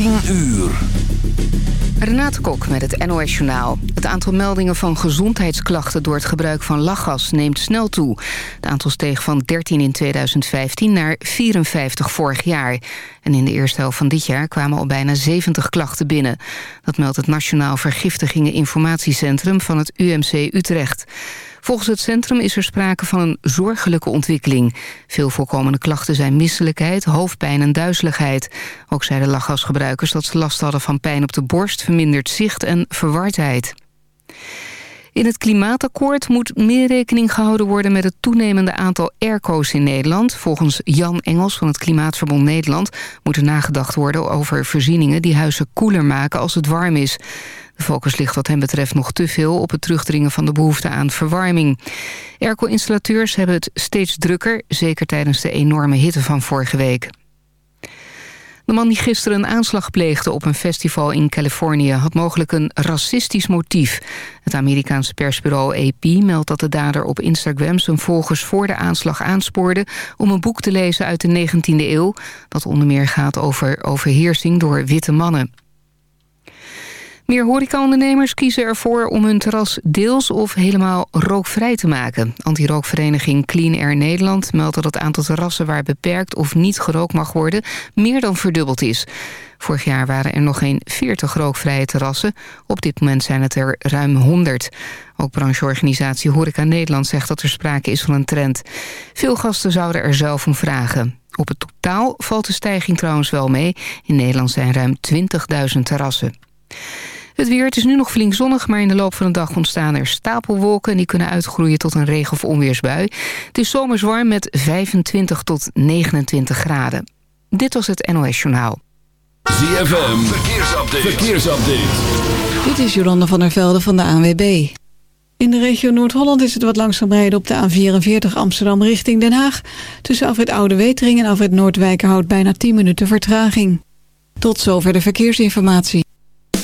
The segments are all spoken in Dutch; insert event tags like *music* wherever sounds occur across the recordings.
10 uur. Renate Kok met het NOS Journaal. Het aantal meldingen van gezondheidsklachten door het gebruik van lachgas neemt snel toe. Het aantal steeg van 13 in 2015 naar 54 vorig jaar. En in de eerste helft van dit jaar kwamen al bijna 70 klachten binnen. Dat meldt het Nationaal Vergiftigingen Informatiecentrum van het UMC Utrecht. Volgens het centrum is er sprake van een zorgelijke ontwikkeling. Veel voorkomende klachten zijn misselijkheid, hoofdpijn en duizeligheid. Ook zeiden lachgasgebruikers dat ze last hadden van pijn op de borst... verminderd zicht en verwardheid. In het klimaatakkoord moet meer rekening gehouden worden... met het toenemende aantal airco's in Nederland. Volgens Jan Engels van het Klimaatverbond Nederland... moet er nagedacht worden over voorzieningen die huizen koeler maken als het warm is. De focus ligt wat hem betreft nog te veel op het terugdringen van de behoefte aan verwarming. Airco-installateurs hebben het steeds drukker, zeker tijdens de enorme hitte van vorige week. De man die gisteren een aanslag pleegde op een festival in Californië... had mogelijk een racistisch motief. Het Amerikaanse persbureau AP meldt dat de dader op Instagram... zijn volgers voor de aanslag aanspoorde om een boek te lezen uit de 19e eeuw... dat onder meer gaat over overheersing door witte mannen. Meer horecaondernemers kiezen ervoor om hun terras deels of helemaal rookvrij te maken. Antirookvereniging Clean Air Nederland meldt dat het aantal terrassen waar beperkt of niet gerookt mag worden meer dan verdubbeld is. Vorig jaar waren er nog geen 40 rookvrije terrassen. Op dit moment zijn het er ruim 100. Ook brancheorganisatie Horeca Nederland zegt dat er sprake is van een trend. Veel gasten zouden er zelf om vragen. Op het totaal valt de stijging trouwens wel mee. In Nederland zijn ruim 20.000 terrassen. Het weer, het is nu nog flink zonnig, maar in de loop van de dag ontstaan er stapelwolken... en die kunnen uitgroeien tot een regen- of onweersbui. Het is zomers warm met 25 tot 29 graden. Dit was het NOS Journaal. ZFM, verkeersupdate. verkeersupdate. Dit is Jolanda van der Velde van de ANWB. In de regio Noord-Holland is het wat langzaam rijden op de A44 Amsterdam richting Den Haag. Tussen Afrit Oude Wetering en Afrit Noordwijkerhout bijna 10 minuten vertraging. Tot zover de verkeersinformatie.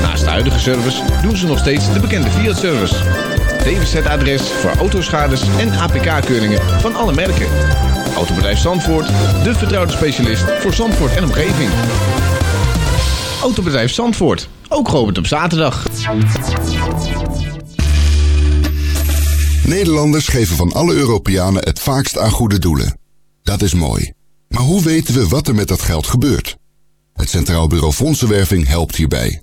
Naast de huidige service doen ze nog steeds de bekende Fiat-service. DWZ-adres voor autoschades en APK-keuringen van alle merken. Autobedrijf Zandvoort, de vertrouwde specialist voor Zandvoort en omgeving. Autobedrijf Zandvoort, ook geopend op zaterdag. Nederlanders geven van alle Europeanen het vaakst aan goede doelen. Dat is mooi. Maar hoe weten we wat er met dat geld gebeurt? Het Centraal Bureau Fondsenwerving helpt hierbij.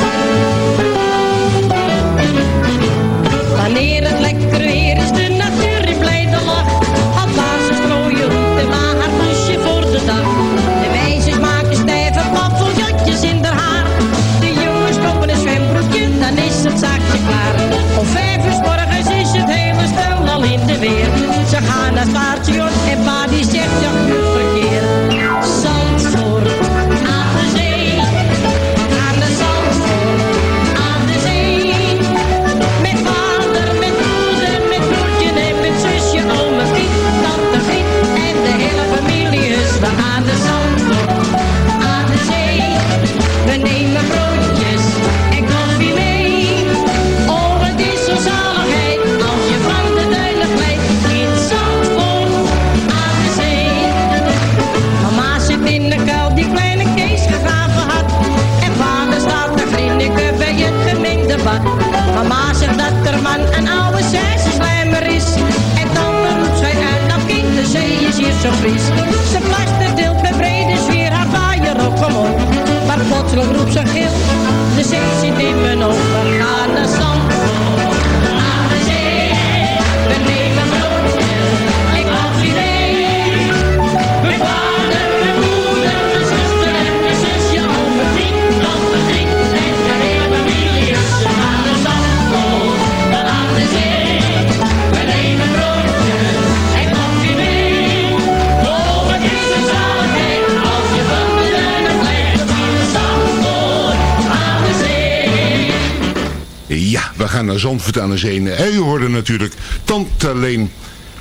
Wanneer het lekker weer is, de natuur in blijde lach. Papa ze strooien roet en ma haar poesje voor de dag. De meisjes maken stijve paffeljatjes in haar haar. De jongens kopen een zwembroekje, dan is het zaakje klaar. Om vijf uur morgens is het hele stel al in de weer. Ze gaan naar het station en pa die zegt ja Mama zegt dat er man en oude zes slijmer is. En dan roept zij uit, dat kind, de zee is hier zo fris. Ze deelt met brede sfeer haar vaaier op, kom op. Maar plotseling roept ze gil, de zee zit in mijn ogen, gaan naar gaan naar Zandvoort aan de Zee. En u hoorde natuurlijk Tante Leen.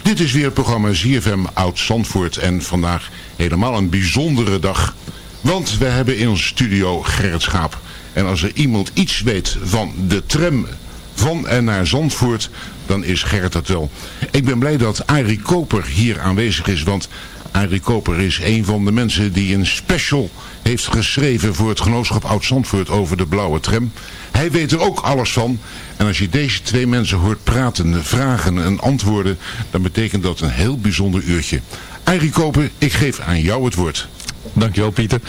Dit is weer het programma ZFM Oud Zandvoort. En vandaag helemaal een bijzondere dag. Want we hebben in onze studio Gerrit Schaap. En als er iemand iets weet van de tram van en naar Zandvoort, dan is Gerrit dat wel. Ik ben blij dat Arie Koper hier aanwezig is, want Arie Koper is een van de mensen die een special heeft geschreven voor het genootschap Oud Zandvoort over de blauwe tram. Hij weet er ook alles van. En als je deze twee mensen hoort praten, vragen en antwoorden, dan betekent dat een heel bijzonder uurtje. Arie Koper, ik geef aan jou het woord. Dankjewel Pieter.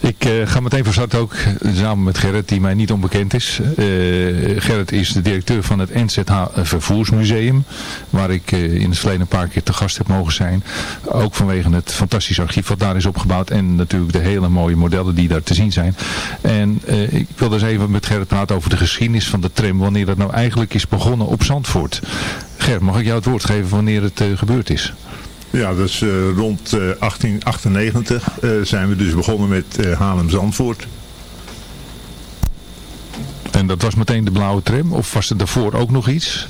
Ik eh, ga meteen van start ook eh, samen met Gerrit, die mij niet onbekend is. Eh, Gerrit is de directeur van het NZH Vervoersmuseum, waar ik in het verleden een paar keer te gast heb mogen zijn. Ook vanwege het fantastische archief wat daar is opgebouwd en natuurlijk de hele mooie modellen die daar te zien zijn. En ik wil dus even met Gerrit praten over de geschiedenis van de tram, wanneer dat nou eigenlijk is begonnen op Zandvoort. Gerrit, mag ik jou het woord geven wanneer het gebeurd is? Ja, dat is uh, rond uh, 1898 uh, zijn we dus begonnen met uh, Haarlem-Zandvoort. En dat was meteen de blauwe tram? Of was er daarvoor ook nog iets?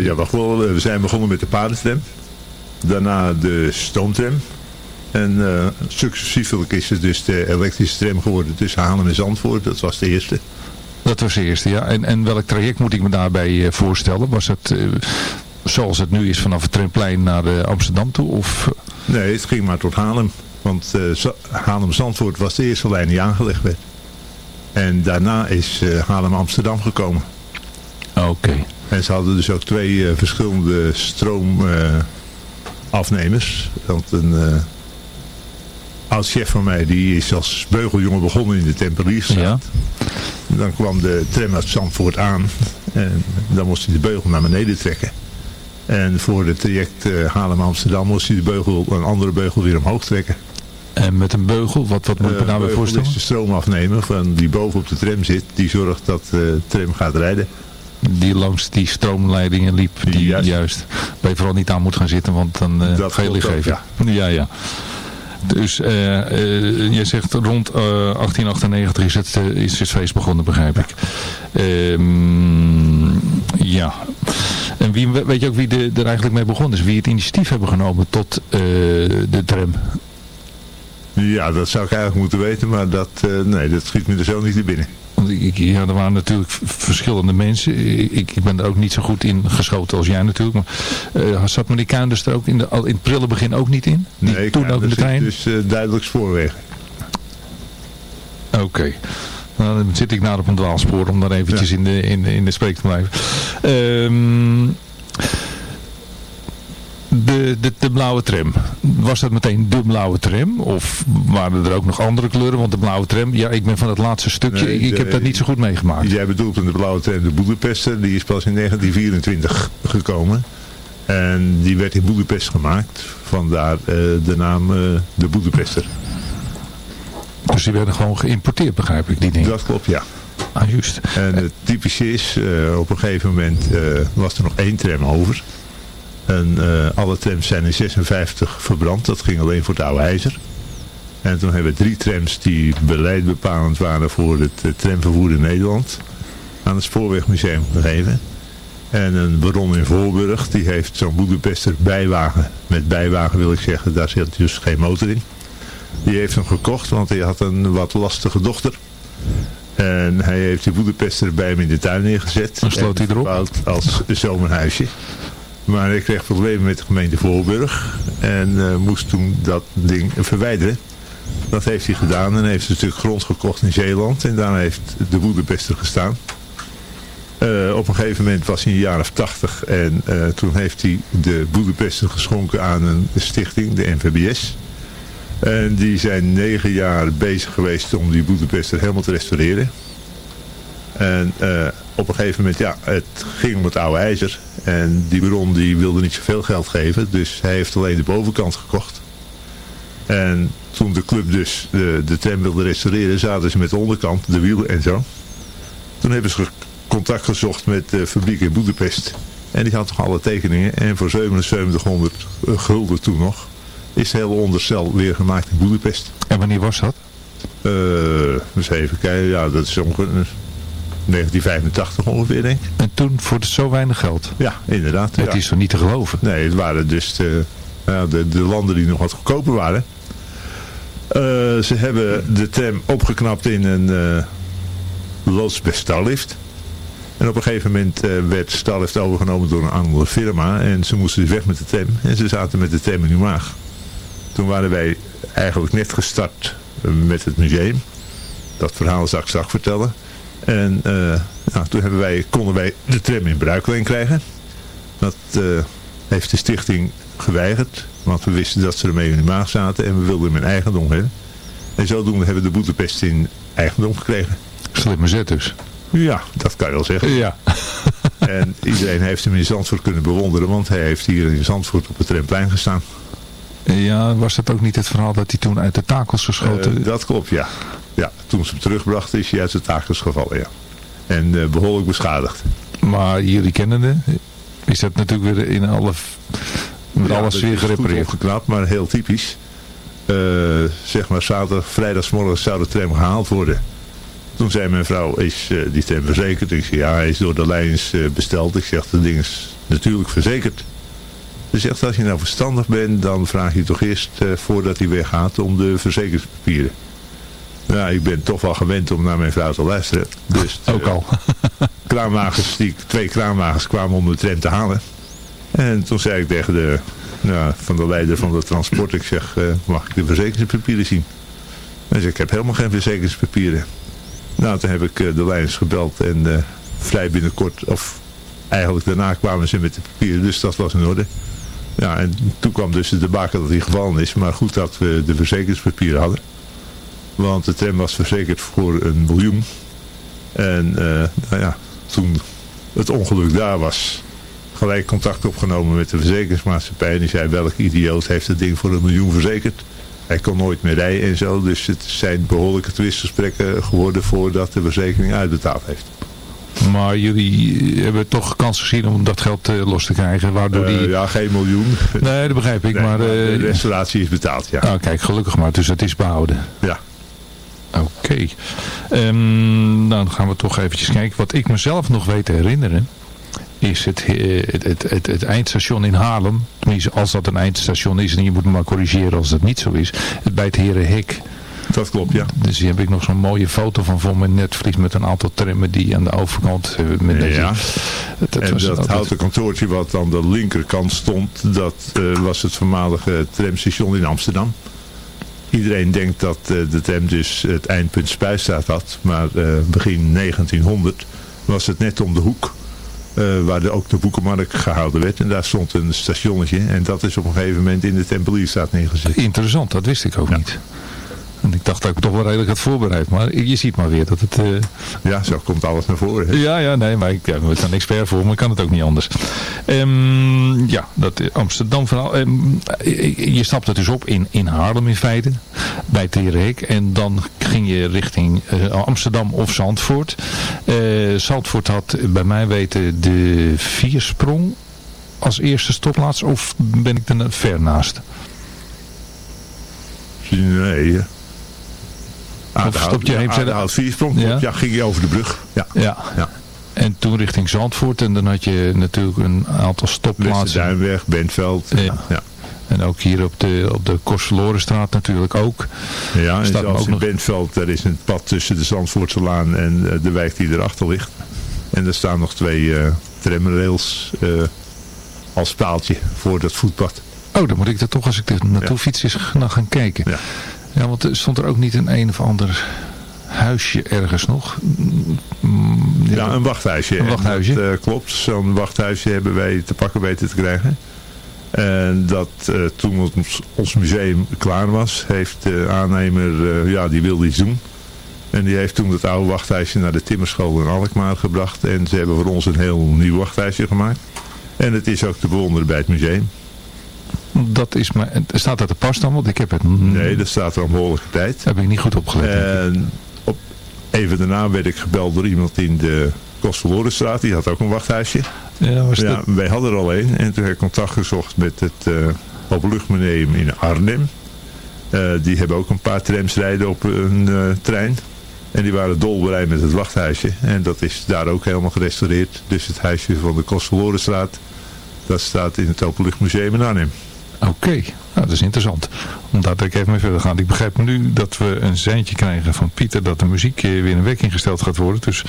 ja, wacht wel. We zijn begonnen met de paardentram. Daarna de stoomtram. En successievelijk is het dus de elektrische tram geworden tussen Haarlem en Zandvoort. Dat was de eerste. Dat was de eerste, ja. En, en welk traject moet ik me daarbij voorstellen? Was het zoals het nu is vanaf het Tremplein naar uh, Amsterdam toe? Of? Nee, het ging maar tot Haarlem. Want uh, Haarlem-Zandvoort was de eerste lijn die aangelegd werd. En daarna is uh, Haarlem-Amsterdam gekomen. Oké. Okay. En ze hadden dus ook twee verschillende stroomafnemers. want een oud-chef van mij, die is als beugeljongen begonnen in de Tempelierstraat. Ja. Dan kwam de tram uit Zandvoort aan. En dan moest hij de beugel naar beneden trekken. En voor het traject uh, Haarlem-Amsterdam moest hij de beugel, een andere beugel weer omhoog trekken. En met een beugel, wat, wat moet ik me nou bij voorstellen? is de stroom afnemen van die boven op de tram zit. Die zorgt dat de tram gaat rijden. Die langs die stroomleidingen liep, die juist, juist waar je vooral niet aan moet gaan zitten, want dan uh, ga je licht geven. Ja. ja, ja. Dus uh, uh, je zegt rond uh, 1898 is het, is het feest begonnen, begrijp ik. Ehm, ja. En wie, weet je ook wie de, er eigenlijk mee begonnen is? Wie het initiatief hebben genomen tot de tram? Ja, dat zou ik eigenlijk moeten weten, maar dat, nee, dat schiet me er zo niet in binnen. Want ik, ja, er waren natuurlijk verschillende mensen. Ik, ik ben er ook niet zo goed in geschoten als jij natuurlijk. Maar uh, zat meneer Kuinders er ook in, de, al in het prille begin ook niet in? Die nee, toen ook in de trein? dus duidelijk spoorweg. Oké. Okay. Nou, dan zit ik nou op een dwaalspoor om daar eventjes ja. in, de, in, in de spreek te blijven. Um, de, de, de, blauwe tram. Was dat meteen de blauwe tram? Of waren er ook nog andere kleuren? Want de blauwe tram, ja, ik ben van het laatste stukje. Nee, ik, heb dat niet zo goed meegemaakt. Jij bedoelt de blauwe tram, de Boedapester. Die is pas in 1924 gekomen. En die werd in Boedapest gemaakt. Vandaar uh, de naam uh, de Boedapester. Dus die werden gewoon geïmporteerd, begrijp ik, die dingen? Dat klopt, ja. Ah, juist. En het typische is, uh, op een gegeven moment was er nog één tram over. En uh, alle trams zijn in 56 verbrand. Dat ging alleen voor het oude ijzer. En toen hebben we drie trams die beleidbepalend waren voor het tramvervoer in Nederland aan het Spoorwegmuseum gegeven. En een baron in Voorburg, die heeft zo'n Boedapester bijwagen. Met bijwagen wil ik zeggen, daar zit dus geen motor in. Die heeft hem gekocht, want hij had een wat lastige dochter. En hij heeft die Boedapester bij hem in de tuin neergezet. En sloot hij erop? als zomerhuisje. Maar ik kreeg problemen met de gemeente Voorburg. En uh, moest toen dat ding verwijderen. Dat heeft hij gedaan en heeft een stuk grond gekocht in Zeeland. En daar heeft de Boedapester gestaan. Eh, op een gegeven moment was hij in de jaren 80 en eh, toen heeft hij de Boedapesten geschonken aan een stichting, de NVBS. En die zijn negen jaar bezig geweest om die Boedapesten helemaal te restaureren. En eh, op een gegeven moment, ja, het ging om het oude ijzer. En die baron die wilde niet zoveel geld geven, dus hij heeft alleen de bovenkant gekocht. En toen de club dus de, de tram wilde restaureren, zaten ze met de onderkant, de wielen en zo. Toen hebben ze contact gezocht met de fabriek in Boedapest. En die had toch alle tekeningen. En voor 7700 gulden toen nog is het hele onderstel weer gemaakt in Boedapest. En wanneer was dat? Uh, eens even kijken. Ja, dat is ongeveer 1985 ongeveer, denk ik. En toen voor zo weinig geld? Ja, inderdaad. Het is toch niet te geloven? Nee, het waren dus de, de, de landen die nog wat goedkoper waren. Uh, ze hebben de tram opgeknapt in een uh, loods bij Starlift. En op een gegeven moment uh, werd Starlift overgenomen door een andere firma. En ze moesten dus weg met de tram. En ze zaten met de tram in Maag. Toen waren wij eigenlijk net gestart met het museum. Dat verhaal zal ik straks vertellen. En nou, toen hebben wij, konden wij de tram in bruikleen krijgen. Dat heeft de stichting geweigerd. Want we wisten dat ze ermee in de maag zaten en we wilden hem in eigendom hebben. En zodoende hebben we de Boetepest in eigendom gekregen. Slimme zet dus. Ja, dat kan je wel zeggen. Ja. en iedereen heeft hem in Zandvoort kunnen bewonderen, want hij heeft hier in Zandvoort op het tramplein gestaan. Ja, was dat ook niet het verhaal dat hij toen uit de takels geschoten? Uh, dat klopt, ja. ja. Toen ze hem terugbrachten is hij uit de takels gevallen, ja. En uh, behoorlijk beschadigd. Maar jullie kennende, is dat natuurlijk weer in alle met ja, alles weer gerepareerd. opgeknapt, maar heel typisch. Uh, zeg maar zaterdag, vrijdagsmorgen zou de tram gehaald worden. Toen zei mijn vrouw, is die tram verzekerd? Ik zei, ja, hij is door de lijns besteld. Ik zeg, dat ding is natuurlijk verzekerd. Ze zegt, als je nou verstandig bent, dan vraag je toch eerst voordat hij weggaat om de verzekeringspapieren. Ja, ik ben toch wel gewend om naar mijn vrouw te luisteren. Dus *laughs* Ook al. *laughs* kraanwagens, die, twee kraanwagens kwamen om de tram te halen. En toen zei ik tegen de, nou, van de leider van de transport, ik zeg, uh, mag ik de verzekeringspapieren zien? Hij zei, ik heb helemaal geen verzekeringspapieren. Nou, toen heb ik uh, de leiders gebeld en uh, vrij binnenkort, of eigenlijk daarna kwamen ze met de papieren, dus dat was in orde. Ja, en toen kwam dus de baken dat hij gevallen is, maar goed dat we de verzekeringspapieren hadden. Want de tram was verzekerd voor een miljoen. En nou ja, toen het ongeluk daar was, gelijk contact opgenomen met de verzekeringsmaatschappij. En die zei, welk idioot heeft het ding voor een miljoen verzekerd? Hij kon nooit meer rijden en zo. Dus het zijn behoorlijke twistgesprekken geworden voordat de verzekering uitbetaald heeft. Maar jullie hebben toch kans gezien om dat geld uh, los te krijgen. Waardoor die... Uh, ja, geen miljoen. *laughs* Nee, dat begrijp ik. Nee, maar, de restauratie is betaald, ja. Ah, kijk, gelukkig maar. Dus het is behouden. Ja. Oké. Okay. Um, nou, dan gaan we toch eventjes kijken. Wat ik mezelf nog weet te herinneren is het, het, het, het, het eindstation in Haarlem. Tenminste, als dat een eindstation is. En je moet me maar corrigeren als dat niet zo is. Het bij het Herenhek. Dat klopt, ja. Dus hier heb ik nog zo'n mooie foto van voor mijn netvlies met een aantal trammen die aan de overkant... Met ja, dat en was, dat houten kantoortje wat aan de linkerkant stond, dat uh, was het voormalige tramstation in Amsterdam. Iedereen denkt dat uh, de tram dus het eindpunt Spuistraat had, maar uh, begin 1900 was het net om de hoek. Uh, waar de, ook de boekenmarkt gehouden werd. En daar stond een stationnetje. En dat is op een gegeven moment in de Tempelierstraat neergezet. Interessant, dat wist ik ook ja. niet. En ik dacht dat ik toch wel redelijk had voorbereid. Maar je ziet maar weer dat het... Uh... Ja, zo komt alles naar voren. Hè? Ja, ja, nee, maar ik ja, ben een expert voor, maar kan het ook niet anders. Um, ja, dat Amsterdam verhaal. Um, je stapte dus op in, in Haarlem in feite. Bij Terenhek. En dan ging je richting uh, Amsterdam of Zandvoort. Uh, Zandvoort had bij mij weten de viersprong als eerste stopplaats. Of ben ik er ver naast? Nee, of stop je heen verder? Viersprong, ja. ja, ging je over de brug. Ja. ja. ja. En toen richting Zandvoort. En dan had je natuurlijk een aantal stopplaatsen. Duinweg, Bentveld. Ja. ja. En ook hier op de, op de Korselorenstraat natuurlijk ook. Ja, en Staat zelfs ook in nog... Bentveld, daar is een pad tussen de Zandvoortse Laan en de wijk die erachter ligt. En er staan nog twee uh, tramrails uh, als paaltje voor dat voetpad. Oh, dan moet ik er toch als ik er naartoe ja. fiets is gaan kijken. Ja. Ja, want er stond er ook niet een een of ander huisje ergens nog. Ja, een wachthuisje. Een wachthuisje. Dat, eh, klopt, zo'n wachthuisje hebben wij te pakken weten te krijgen. En dat eh, toen ons, ons museum klaar was, heeft de aannemer, eh, ja, die wilde iets doen. En die heeft toen het oude wachthuisje naar de timmerschool in Alkmaar gebracht. En ze hebben voor ons een heel nieuw wachthuisje gemaakt. En het is ook te bewonderen bij het museum. Dat is maar, staat dat er pas dan? Want ik heb het... Nee, dat staat er al een behoorlijke tijd. Daar heb ik niet goed opgelet. En op, even daarna werd ik gebeld door iemand in de Kostelorenstraat. Die had ook een wachthuisje. Ja, was ja, dat- wij hadden er al een. En toen heb ik contact gezocht met het uh, Openluchtmuseum in Arnhem. Eh, die hebben ook een paar trams rijden op een eh, trein. En die waren dolblij met het wachthuisje. En dat is daar ook helemaal gerestaureerd. Dus het huisje van de Kostelorenstraat, dat staat in het Openluchtmuseum in Arnhem. Oké, nou, dat is interessant. Omdat ik even mee verder ga. Ik begrijp nu dat we een seintje krijgen van Pieter dat de muziek eh, weer in werking gesteld gaat worden. Dus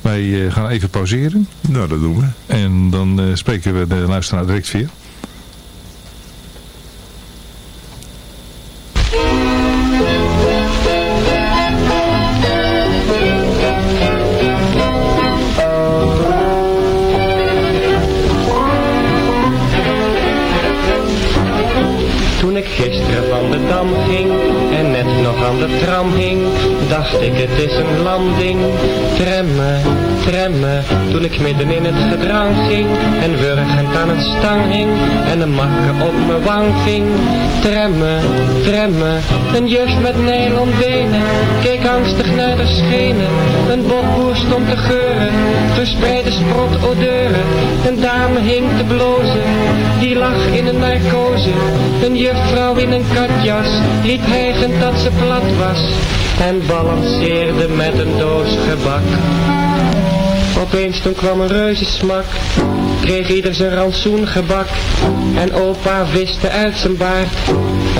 wij eh, gaan even pauzeren. Nou, dat doen we. En dan eh, spreken we de luisteraar direct weer. Dacht ik het is een landing. Tremmen, tremmen, toen ik midden in het gedrang ging en wurgend aan een stang hing en een makke op mijn wang ving. Tremmen, tremmen, een juf met nylon benen, keek angstig naar de schenen. Een bokboer stond te geuren, verspreide sprot odeuren. Een dame hing te blozen, die lag in een narcose. Een juffrouw in een katjas, liep hijgend dat ze plat was. En balanceerde met een doos gebak. Opeens toen kwam een reuzensmak, kreeg ieder zijn rantsoen gebak. En opa viste uit zijn baard,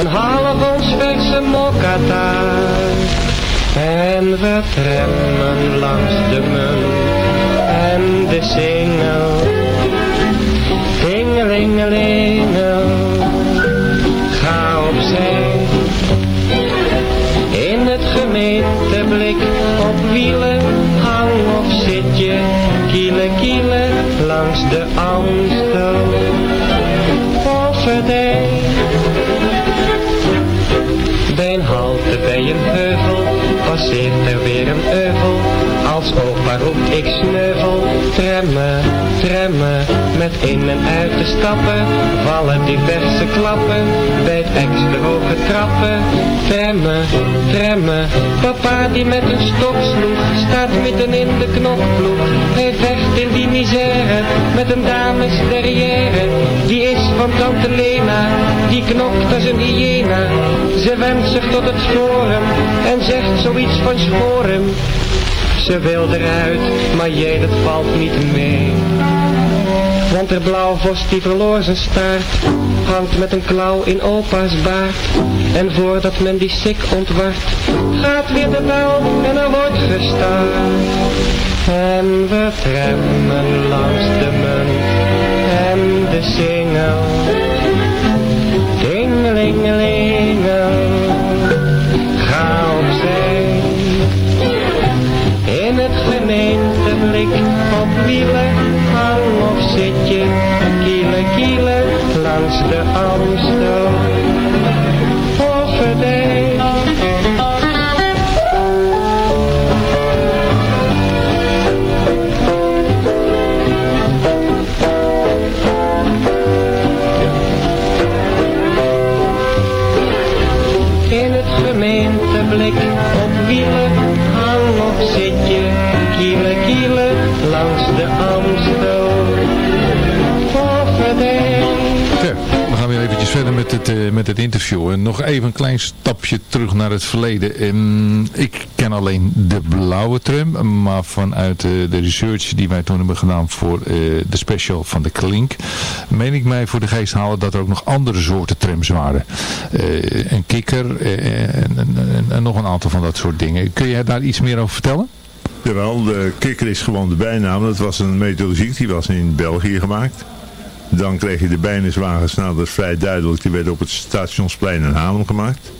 een half ons verse mokkataart. En we tremmen langs de munt en de singel. Tingelingelingel, op wielen, hang of zit je, kielen kielen langs de Amstel. Kofferdijk. Bij een halte bij een heuvel, passeert er weer een euvel. Als opa roept ik sneuvel, tremmen, tremmen. Met in en uit te stappen, vallen diverse klappen. Bij het extra hoge trappen, tremmen, tremmen. Papa die met een stok sloeg, staat midden in de knokploeg. Hij vecht in die misère, met een dames derrière. Die is van tante Lena, die knokt als een hyena. Ze wendt zich tot het forum en zegt zoiets van sporen. Ze wil eruit, maar jij dat valt niet mee. Want er blauwvos die verloor zijn staart, hangt met een klauw in opa's baard. En voordat men die sik ontwart, gaat weer de bel en er wordt gestart. En we tremmen langs de munt en de singel. Op wielen, hang of zit je, kielen kielen langs de Amstel. Met het, eh, met het interview. En nog even een klein stapje terug naar het verleden. Ehm, ik ken alleen de blauwe tram, maar vanuit eh, de research die wij toen hebben gedaan voor eh, de special van de Klink, meen ik mij voor de geest halen dat er ook nog andere soorten trams waren. Een kikker en, en, en- nog een aantal van dat soort dingen. Kun jij daar iets meer over vertellen? Jawel, de kikker is gewoon de bijnaam. Dat was een methodologiek, die was in België gemaakt. Dan kreeg je de bijniswagens, nou dat is vrij duidelijk, die werden op het stationsplein in Haarlem gemaakt.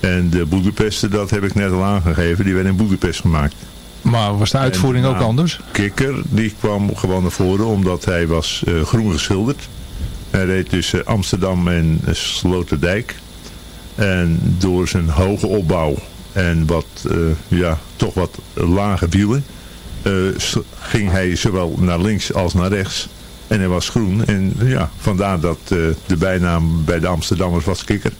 En de Boedapesten, dat heb ik net al aangegeven, die werden in Boedapest gemaakt. Maar was de uitvoering En, ook nou, anders? Kikker, die kwam gewoon naar voren omdat hij was eh, groen geschilderd. Hij reed tussen Amsterdam en eh, Sloterdijk. En door zijn hoge opbouw en wat, eh, ja, toch wat lage wielen... ging hij zowel naar links als naar rechts. En hij was groen. En ja, vandaar dat eh, de bijnaam bij de Amsterdammers was Kikker.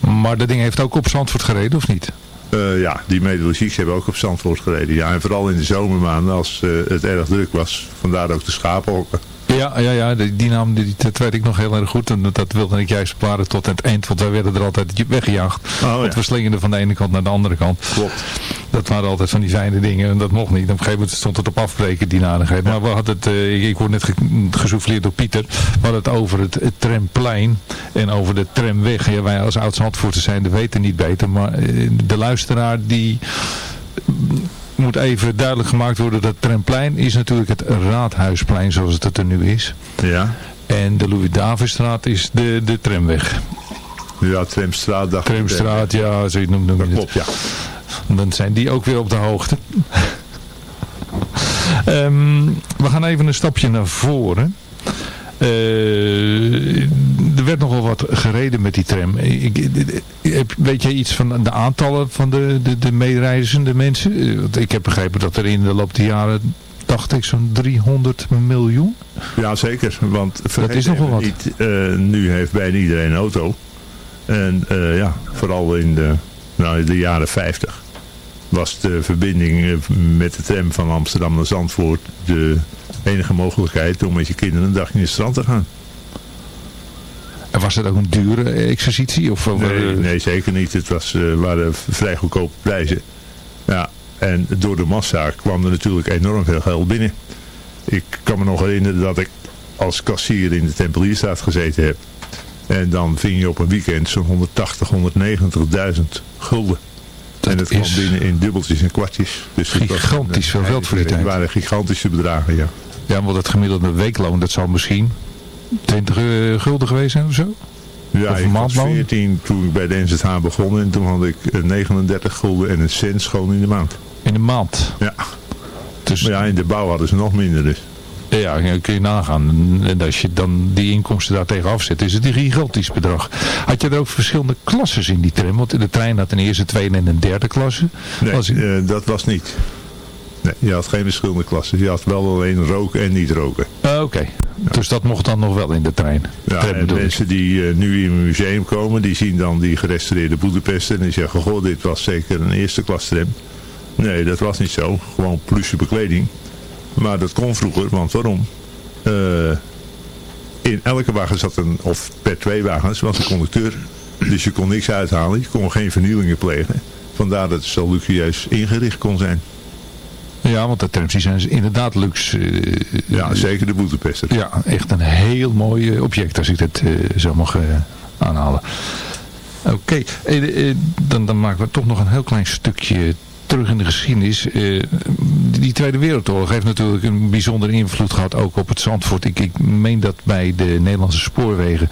Maar dat ding heeft ook op Zandvoort gereden, of niet? Eh, ja, die Medelagieks hebben ook op Zandvoort gereden. Ja, en vooral in de zomermaanden als eh, het erg druk was. Vandaar ook de schapenhokken. Ja, ja, ja die, die naam die, dat weet ik nog heel erg goed. En dat, wilde ik juist bewaren tot het eind. Want wij werden er altijd weggejaagd. ja. Want we slingerden van de ene kant naar de andere kant. Klopt. Dat waren altijd van die fijne dingen. En dat mocht niet. Op een gegeven moment stond het op afbreken, die nadigheid. Maar we hadden het, eh, ik, word net ge gesouffleerd door Pieter. We hadden het over het, het tramplein. En over de tramweg. Ja, wij als oud-Zandvoorters zijn, weten niet beter. Maar eh, de luisteraar die moet even duidelijk gemaakt worden dat het tramplein is natuurlijk het Raadhuisplein zoals het er nu is. Ja. En de Louis-Davidstraat is de, de tramweg. Ja, Tramstraat. dacht ik. Tramstraat, ja, zo noem, noem je het. Klopt, ja. Dan zijn die ook weer op de hoogte. *laughs* Ehm, we gaan even een stapje naar voren. Eh, er werd nogal wat gereden met die tram. Ik, weet jij iets van de aantallen van de, de, de meereizende mensen? Eh, Want ik heb begrepen dat er in de loop der jaren, dacht ik, zo'n 300 miljoen. Ja, zeker. Want vergeet is nogal wat. Niet, eh, nu heeft bijna iedereen een auto. En ja, vooral in de, nou, in de jaren 50 was de verbinding met de tram van Amsterdam naar Zandvoort de enige mogelijkheid om met je kinderen een dagje in het strand te gaan. En was het ook een dure exercitie? Of, Nee, eh, nee zeker niet. Het was, eh, waren vrij goedkope prijzen. Ja, en door de massa kwam er natuurlijk enorm veel geld binnen. Ik kan me nog herinneren dat ik als kassier in de Tempelierstraat gezeten heb. En dan ving je op een weekend zo'n 180, 190.000 gulden. en het kwam binnen in dubbeltjes en kwartjes. Dus het gigantisch veel geld voor die Het tijd. waren gigantische bedragen, ja. Ja, want het gemiddelde weekloon, dat zal misschien 20 eh, gulden geweest zijn of zo? Ja, ik was maandloon? 14 toen ik bij de NZH begon. En toen had ik eh, 39 gulden en een cent schoon in de maand. In de maand? Ja. Dus, Maar ja, in de bouw hadden ze nog minder dus. Ja, kun je nagaan. En als je dan die inkomsten daar tegen afzet, is het een gigantisch bedrag. Had je er ook verschillende klasses in die tram? Want de trein had een eerste, tweede en een derde klasse. Nee, ik- eh, dat was niet. Nee, je had geen verschillende klassen. Je had wel alleen roken en niet roken. Ah, Oké, dus dat mocht dan nog wel in de trein. Ja, en mensen die eh, nu in een museum komen, die zien dan die gerestaureerde Boedapest en die zeggen, goh, dit was zeker een eerste klas tram. Nee, dat was niet zo. Gewoon pluche bekleding. Maar dat kon vroeger, want waarom? Eh, in elke wagen zat een, of per twee wagens, was een conducteur. Dus je kon niks uithalen, je kon geen vernielingen plegen. Vandaar dat het zo luxueus ingericht kon zijn. Ja, want de trams zijn inderdaad luxe. eh, Ja, zeker de Boedapester. Ja, echt een heel mooi eh, object als ik dat eh, zo mag eh, aanhalen. Oké, eh, eh, dan, dan maken we toch nog een heel klein stukje terug in de geschiedenis. Eh, die Tweede Wereldoorlog heeft natuurlijk een bijzondere invloed gehad ook op het Zandvoort. Ik, ik meen dat bij de Nederlandse spoorwegen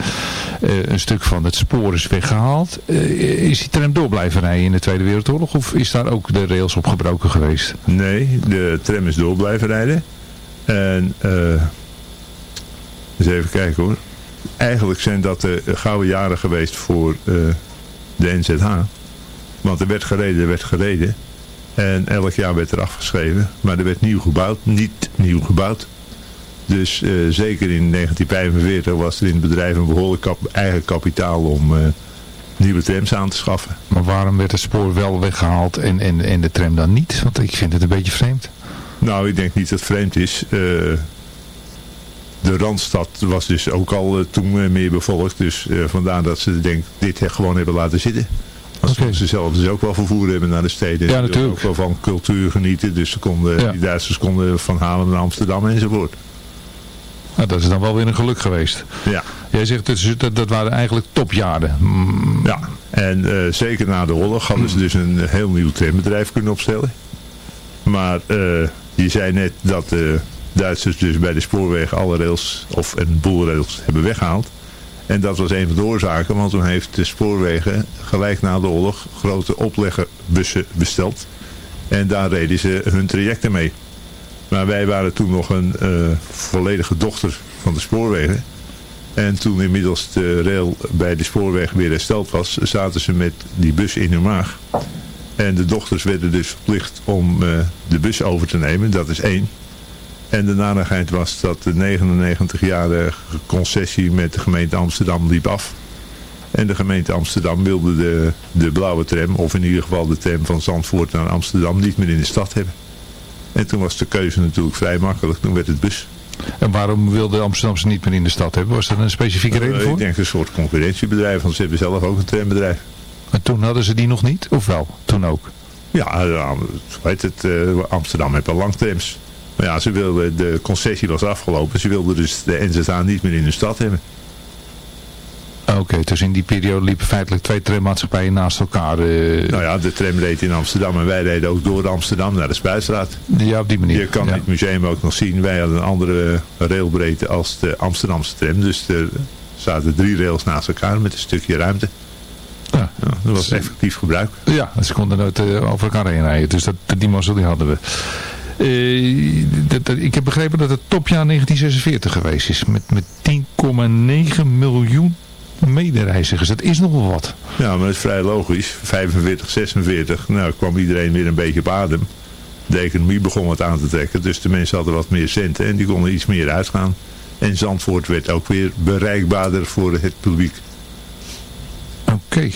eh, een stuk van het spoor is weggehaald. Eh, is die tram door blijven rijden in de Tweede Wereldoorlog of is daar ook de rails op gebroken geweest? Nee, de tram is door blijven rijden. En eens even kijken hoor. Eigenlijk zijn dat de gouden jaren geweest voor de NZH. Want er werd gereden, er werd gereden. En elk jaar werd er afgeschreven. Maar er werd nieuw gebouwd, niet nieuw gebouwd. Dus eh, zeker in 1945 was er in het bedrijf een behoorlijk kap- eigen kapitaal om eh, nieuwe trams aan te schaffen. Maar waarom werd het spoor wel weggehaald en, en, en de tram dan niet? Want ik vind het een beetje vreemd. Nou, ik denk niet dat het vreemd is. Eh, de Randstad was dus ook al toen meer bevolkt. Dus vandaar dat ze denk, dit gewoon hebben laten zitten. Oké. ze zelf dus ook wel vervoer hebben naar de steden. Ja, natuurlijk. ook wel van cultuur genieten. Dus ze konden, Ja. die Duitsers konden van Haarlem naar Amsterdam enzovoort. Nou, dat is dan wel weer een geluk geweest. Ja. Jij zegt dat, dat, dat waren eigenlijk topjaren. Mm, Ja, en eh, zeker na de oorlog hadden ze dus een heel nieuw trambedrijf kunnen opstellen. Maar eh, je zei net dat de Duitsers dus bij de spoorwegen alle rails of een boel rails hebben weggehaald. En dat was een van de oorzaken, want toen heeft de spoorwegen gelijk na de oorlog grote opleggerbussen besteld. En daar reden ze hun trajecten mee. Maar wij waren toen nog een eh, volledige dochter van de spoorwegen. En toen inmiddels de rail bij de spoorweg weer hersteld was, zaten ze met die bus in hun maag. En de dochters werden dus verplicht om eh, de bus over te nemen, dat is één. En de narigheid was dat de 99-jarige concessie met de gemeente Amsterdam liep af. En de gemeente Amsterdam wilde de, de blauwe tram, of in ieder geval de tram van Zandvoort naar Amsterdam, niet meer in de stad hebben. En toen was de keuze natuurlijk vrij makkelijk, toen werd het bus. En waarom wilde Amsterdamse niet meer in de stad hebben? Was er een specifieke reden Uh, voor? ik denk een soort concurrentiebedrijf, want ze hebben zelf ook een trambedrijf. Maar toen hadden ze die nog niet? Of wel? Toen ook? Ja, weet het, uh, Amsterdam heeft al lang trams. Maar ja, ze wilden, de concessie was afgelopen. Ze wilden dus de NZH niet meer in de stad hebben. Oké, dus in die periode liepen feitelijk twee trammaatschappijen naast elkaar. eh. Nou ja, de tram reed in Amsterdam en wij reden ook door Amsterdam naar de Spuistraat. Ja, op die manier. Je kan ja. het museum ook nog zien, wij hadden een andere railbreedte als de Amsterdamse tram. Dus er zaten drie rails naast elkaar met een stukje ruimte. Ja. Ja, dat was effectief gebruik. Ja, ze konden nooit uh, over elkaar heen rijden. Dus dat, die mazzel die hadden we. Dat, dat, ik heb begrepen dat het topjaar 1946 geweest is. Met, met 10,9 miljoen medereizigers. Dat is nogal wat. Ja, maar dat is vrij logisch. 45, 46. Nou, kwam iedereen weer een beetje op adem. De economie begon wat aan te trekken. Dus de mensen hadden wat meer centen en die konden iets meer uitgaan. En Zandvoort werd ook weer bereikbaarder voor het publiek. Oké. Okay.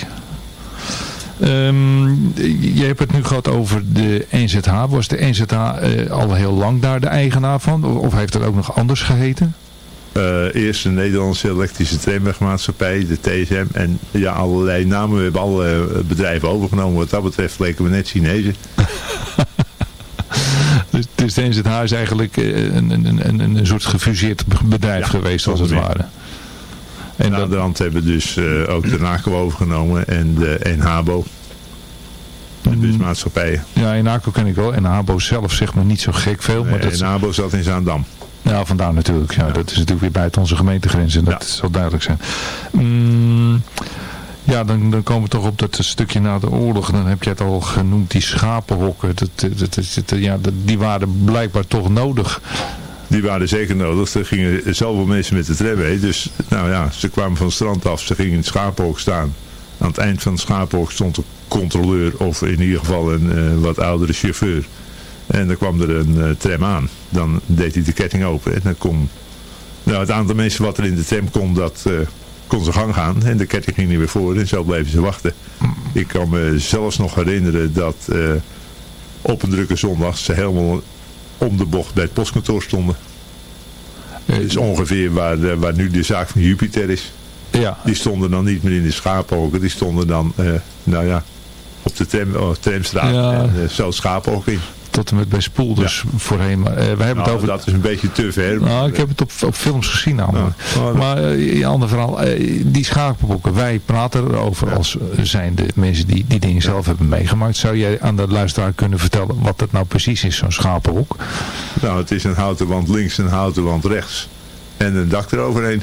Um, je hebt het nu gehad over de NZH. Was de NZH uh, al heel lang daar de eigenaar van? Of, of heeft dat ook nog anders geheten? Uh, eerst de Nederlandse elektrische tramwegmaatschappij, de TSM. En ja, allerlei namen. We hebben alle bedrijven overgenomen. Wat dat betreft leken we net Chinezen. *laughs* dus, dus de NZH is eigenlijk een, een, een, een soort gefuseerd bedrijf ja, geweest als het ware. En nou, de rand hebben dus uh, ook de NACO overgenomen en de NHABO. De busmaatschappijen. Ja, NACO ken ik wel. En NHABO zelf zegt me niet zo gek veel. Maar dat NHABO zat in Zaandam. Ja, vandaar natuurlijk. Ja, ja. Dat is natuurlijk weer buiten onze gemeentegrenzen. Dat ja. zal duidelijk zijn. Mm, ja, dan, dan komen we toch op dat stukje na de oorlog. Dan heb je het al genoemd, die schapenhokken. Dat, dat, dat, ja, die waren blijkbaar toch nodig. Die waren zeker nodig. Er gingen zoveel mensen met de tram mee. Dus nou ja, ze kwamen van het strand af. Ze gingen in het schapenhok staan. Aan het eind van het schapenhok stond een controleur. Of in ieder geval een uh, wat oudere chauffeur. En dan kwam er een uh, tram aan. Dan deed hij de ketting open. En dan kon nou, het aantal mensen wat er in de tram kon, dat uh, kon zijn gang gaan. En de ketting ging niet weer voor. En zo bleven ze wachten. Ik kan me zelfs nog herinneren dat op een drukke zondag ze helemaal om de bocht bij het postkantoor stonden. Dat is ongeveer waar, uh, waar nu de zaak van Jupiter is. Ja. Die stonden dan niet meer in de schaaphokken. Die stonden dan, nou ja, op de tram, oh, tramstraat. Ja. En zo schaaphokken in tot en met bij Spoel dus ja. voorheen. Maar, uh, wij hebben nou, het over... dat is een beetje te ver. Nou, ik heb het op, op films gezien namelijk. Maar uh, ander verhaal. Uh, die schapenbokken, wij praten erover ja. als zijn de mensen die die dingen zelf hebben meegemaakt. Zou jij aan de luisteraar kunnen vertellen wat het nou precies is, zo'n schapenhok? Nou, het is een houten wand links, een houten wand rechts. En een dak eroverheen.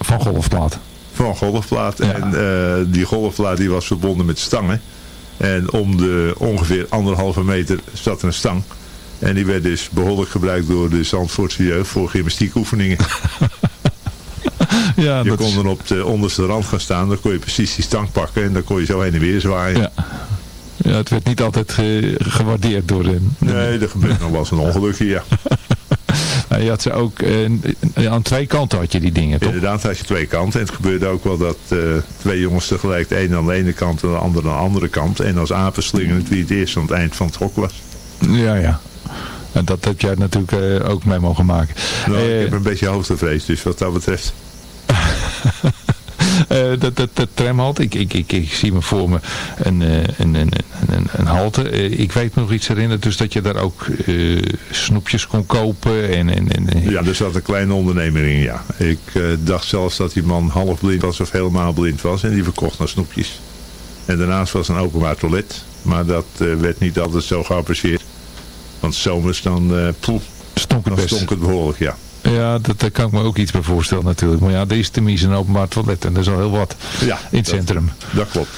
Van golfplaat. Van golfplaat. En die golfplaat die was verbonden met stangen. En om de ongeveer anderhalve meter zat een stang. En die werd dus behoorlijk gebruikt door de Zandvoortse jeugd voor gymnastiekoefeningen. *laughs* ja, je kon is... dan op de onderste rand gaan staan. Dan kon je precies die stang pakken. En dan kon je zo heen en weer zwaaien. Ja. Ja, het werd niet altijd ge gewaardeerd door de... Nee, er gebeurde nog wel eens een ongelukje, ja. *laughs* Nou, je had ze ook, uh, aan twee kanten had je die dingen, toch? Inderdaad had je twee kanten. En het gebeurde ook wel dat uh, twee jongens tegelijk, de een aan de ene kant en de ander aan de andere kant. En als apenslingend wie het eerst aan het eind van het hok was. Ja, ja. En dat heb jij natuurlijk uh, ook mee mogen maken. Nou, ik heb een beetje hoogtevrees, dus wat dat betreft... *laughs* Uh, dat, dat, dat tramhalte, ik, ik, ik, ik zie me voor me een, uh, een, een, een, een halte. Uh, ik weet me nog iets herinneren, dus dat je daar ook snoepjes kon kopen. En, en, en, ja, er zat een kleine ondernemer in, ja. Ik dacht zelfs dat die man half blind was of helemaal blind was en die verkocht naar snoepjes. En daarnaast was een openbaar toilet, maar dat werd niet altijd zo geapprecieerd. Want zomers dan, poeh, stonk het, dan stonk het behoorlijk, ja. Ja, dat, daar kan ik me ook iets bij voorstellen natuurlijk. Maar ja, deze tenminste een openbaar toilet en dat is al heel wat ja, in het dat, centrum. Dat klopt.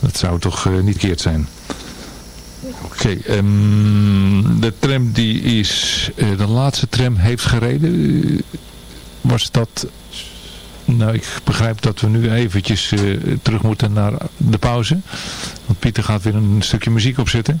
Dat zou toch uh, niet keerd zijn. Oké, ehm, de tram die is, eh, de laatste tram heeft gereden. Eh, was dat, nou ik begrijp dat we nu eventjes eh, terug moeten naar de pauze. Want Pieter gaat weer een stukje muziek opzetten.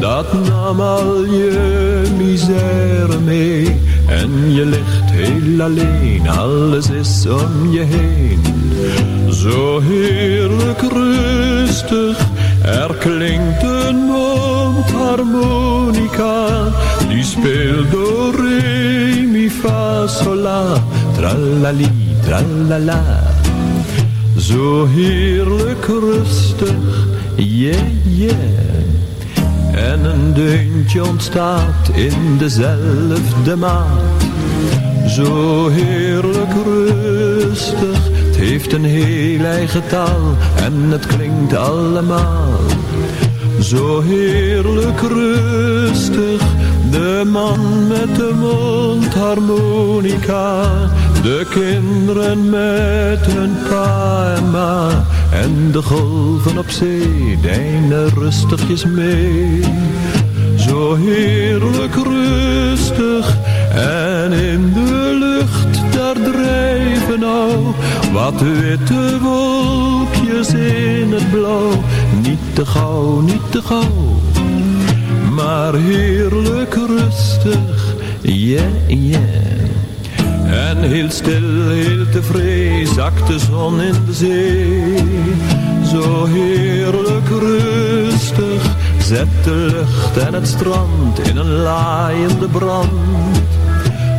Dat nam al je misère mee. En je ligt heel alleen, alles is om je heen. Zo heerlijk rustig, er klinkt een mondharmonica. Die speelt door re, mi, fa, sol, la, tralali, tralala. Zo heerlijk rustig, yeah, yeah. En een deuntje ontstaat in dezelfde maat. Zo heerlijk rustig, het heeft een heel eigen taal en het klinkt allemaal. Zo heerlijk rustig, de man met de mondharmonica. De kinderen met hun pa en ma. En de golven op zee deinen rustigjes mee. Zo heerlijk rustig en in de lucht daar drijven nou wat witte wolkjes in het blauw. Niet te gauw, niet te gauw, maar heerlijk rustig, yeah, yeah. En heel stil, heel tevreden, zakt de zon in de zee. Zo heerlijk rustig, zet de lucht en het strand in een laaiende brand.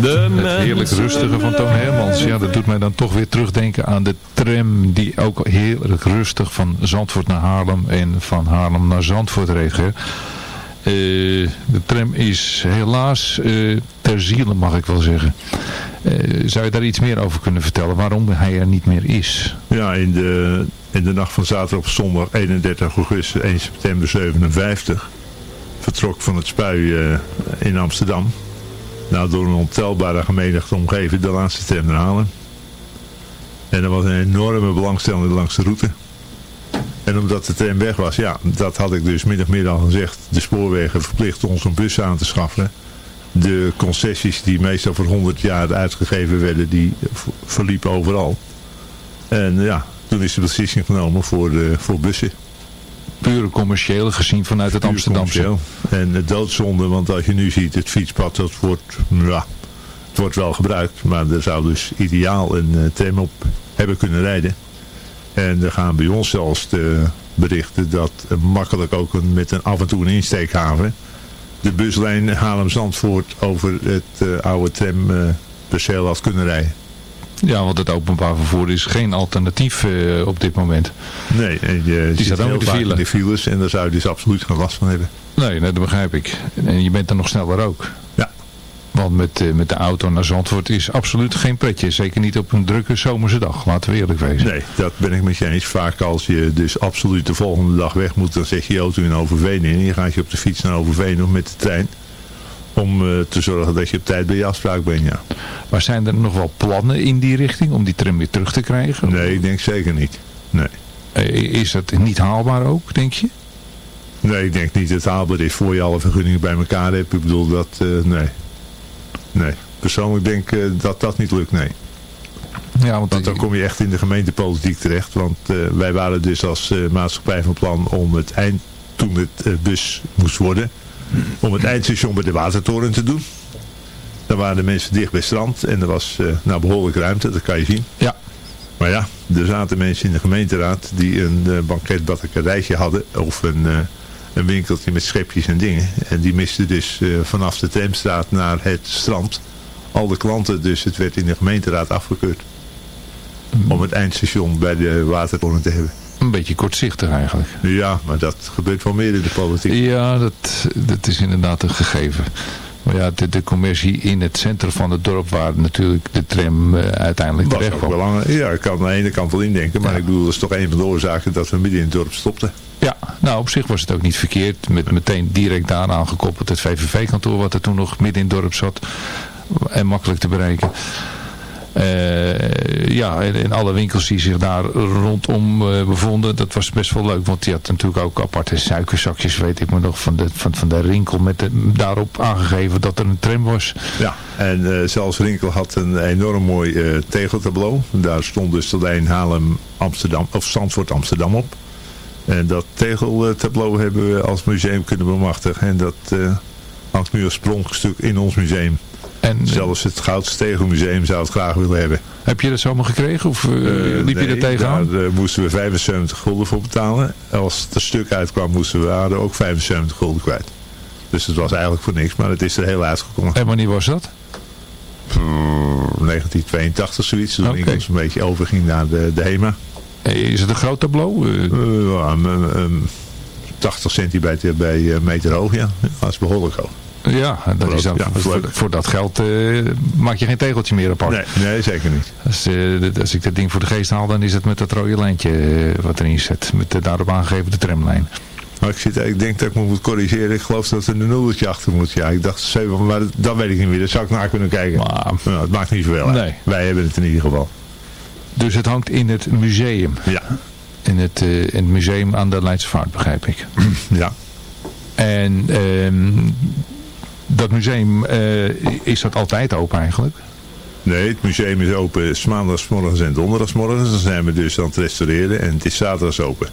de Het heerlijk rustige van Toon Hermans. Ja, dat doet mij dan toch weer terugdenken aan de tram die ook heerlijk rustig van Zandvoort naar Haarlem en van Haarlem naar Zandvoort reed. hè. Eh, de tram is helaas eh, ter ziele, mag ik wel zeggen. Eh, zou je daar iets meer over kunnen vertellen? Waarom hij er niet meer is? Ja, in de, in de nacht van zaterdag op zondag 31 augustus 1 september 57 vertrok van het spui eh, in Amsterdam. Nou, door een ontelbare gemeenigte omgeven de laatste naar Haarlem. En er was een enorme belangstelling langs de route. En omdat de tram weg was, ja, dat had ik dus min of meer al gezegd. De spoorwegen verplicht ons een bus aan te schaffen. De concessies die meestal voor 100 jaar uitgegeven werden, die verliepen overal. En ja, toen is de beslissing genomen voor, eh, voor bussen. Pure commerciële gezien vanuit het Puur Amsterdamse. commercieel. En het doodzonde, want als je nu ziet, het fietspad, dat wordt, ja, het wordt wel gebruikt. Maar er zou dus ideaal een eh, tram op hebben kunnen rijden. En er gaan bij ons zelfs de berichten dat eh, makkelijk ook een, met een af en toe een insteekhaven. De buslijn Haarlem-Zandvoort over het eh, oude tramperceel had kunnen rijden. Ja, want het openbaar vervoer is geen alternatief eh, op dit moment. Nee, en je Die staat ook in de files en daar zou je dus absoluut geen last van hebben. Nee, nee, dat begrijp ik. En je bent er nog sneller ook. Ja. Want met, eh, met de auto naar Zandvoort is absoluut geen pretje. Zeker niet op een drukke zomerse dag, laten we eerlijk wezen. Nee, dat ben ik met je eens. Vaak als je dus absoluut de volgende dag weg moet, dan je je auto in Overveen in. En je gaat je op de fiets naar Overveen of met de trein. Om eh, te zorgen dat je op tijd bij je afspraak bent, ja. Maar zijn er nog wel plannen in die richting om die tram weer terug te krijgen? Nee, ik denk zeker niet. Nee. Eh, Is dat niet haalbaar ook, denk je? Nee, ik denk niet dat het haalbaar is voor je alle vergunningen bij elkaar hebt. Ik bedoel dat, eh, nee. Nee. Persoonlijk denk ik dat dat niet lukt, nee. Ja, want, Want dan kom je echt in de gemeentepolitiek terecht. Want wij waren dus als maatschappij van plan om het eind, toen het bus moest worden, om het eindstation bij de Watertoren te doen. Daar waren de mensen dicht bij het strand en er was eh, nou behoorlijk ruimte, dat kan je zien. Ja. Maar ja, er zaten mensen in de gemeenteraad die een uh, banketbatterijtje hadden. Of een, uh, een winkeltje met schepjes en dingen. En die misten dus uh, vanaf de tramstraat naar het strand al de klanten. Dus het werd in de gemeenteraad afgekeurd. Om het eindstation bij de watertoren te hebben. Een beetje kortzichtig eigenlijk. Ja, maar dat gebeurt wel meer in de politiek. Ja, dat, dat is inderdaad een gegeven. Maar ja, de, de, commercie in het centrum van het dorp waar natuurlijk de tram uh, uiteindelijk terecht kwam. belangrijk. Ja, ik kan aan de ene kant wel indenken. Maar ja. ik bedoel, dat is toch een van de oorzaken dat we midden in het dorp stopten. Ja, nou op zich was het ook niet verkeerd. Met meteen direct daaraan gekoppeld het VVV-kantoor wat er toen nog midden in het dorp zat. En makkelijk te bereiken. Uh, ja, en, alle winkels die zich daar rondom uh, bevonden, dat was best wel leuk. Want die had natuurlijk ook aparte suikerzakjes, weet ik maar nog, van de, van, van de Rinkel. Met daarop aangegeven dat er een tram was. Ja, en uh, zelfs Rinkel had een enorm mooi tegeltableau. Daar stond dus de lijn Haarlem Amsterdam, of Zandvoort Amsterdam op. En dat tegeltableau hebben we als museum kunnen bemachtigen. En dat hangt nu als pronkstuk in ons museum. En, Zelfs het Goudstegelmuseum zou het graag willen hebben. Heb je dat zomaar gekregen of uh, uh, liep nee, je er tegenaan? daar uh, moesten we 75 gulden voor betalen. Als het er stuk uitkwam moesten we ook 75 gulden kwijt. Dus het was eigenlijk voor niks, maar het is er heel uitgekomen. En wanneer was dat? 1982 zoiets, toen okay. ik ons een beetje overging naar de, de HEMA. Is het een groot tableau? ja, um, 80 centimeter bij meter hoog, ja. Dat is behoorlijk hoog. Ja, dat is dan, ja, voor, voor, dat geld uh, maak je geen tegeltje meer apart. Nee, nee zeker niet. Als, uh, als ik dat ding voor de geest haal, dan is het met dat rode lijntje uh, wat erin zit. Met de daarop aangegeven de tramlijn. Maar ik, zit, ik denk dat ik me moet corrigeren. Ik geloof dat er een nullertje achter moet. Ja, ik dacht 7, maar dat weet ik niet meer. Daar zou ik naar kunnen kijken. Maar, nou, het maakt niet zoveel uit. Nee. Wij hebben het in ieder geval. Dus het hangt in het museum? Ja. In het, in het museum aan de Leidse Vaart, begrijp ik. *clears throat* Ja. En... Um, dat museum, uh, is dat altijd open eigenlijk? Nee, het museum is open maandagsmorgens en donderdagsmorgens. Dan zijn we dus aan het restaureren en het is zaterdags open.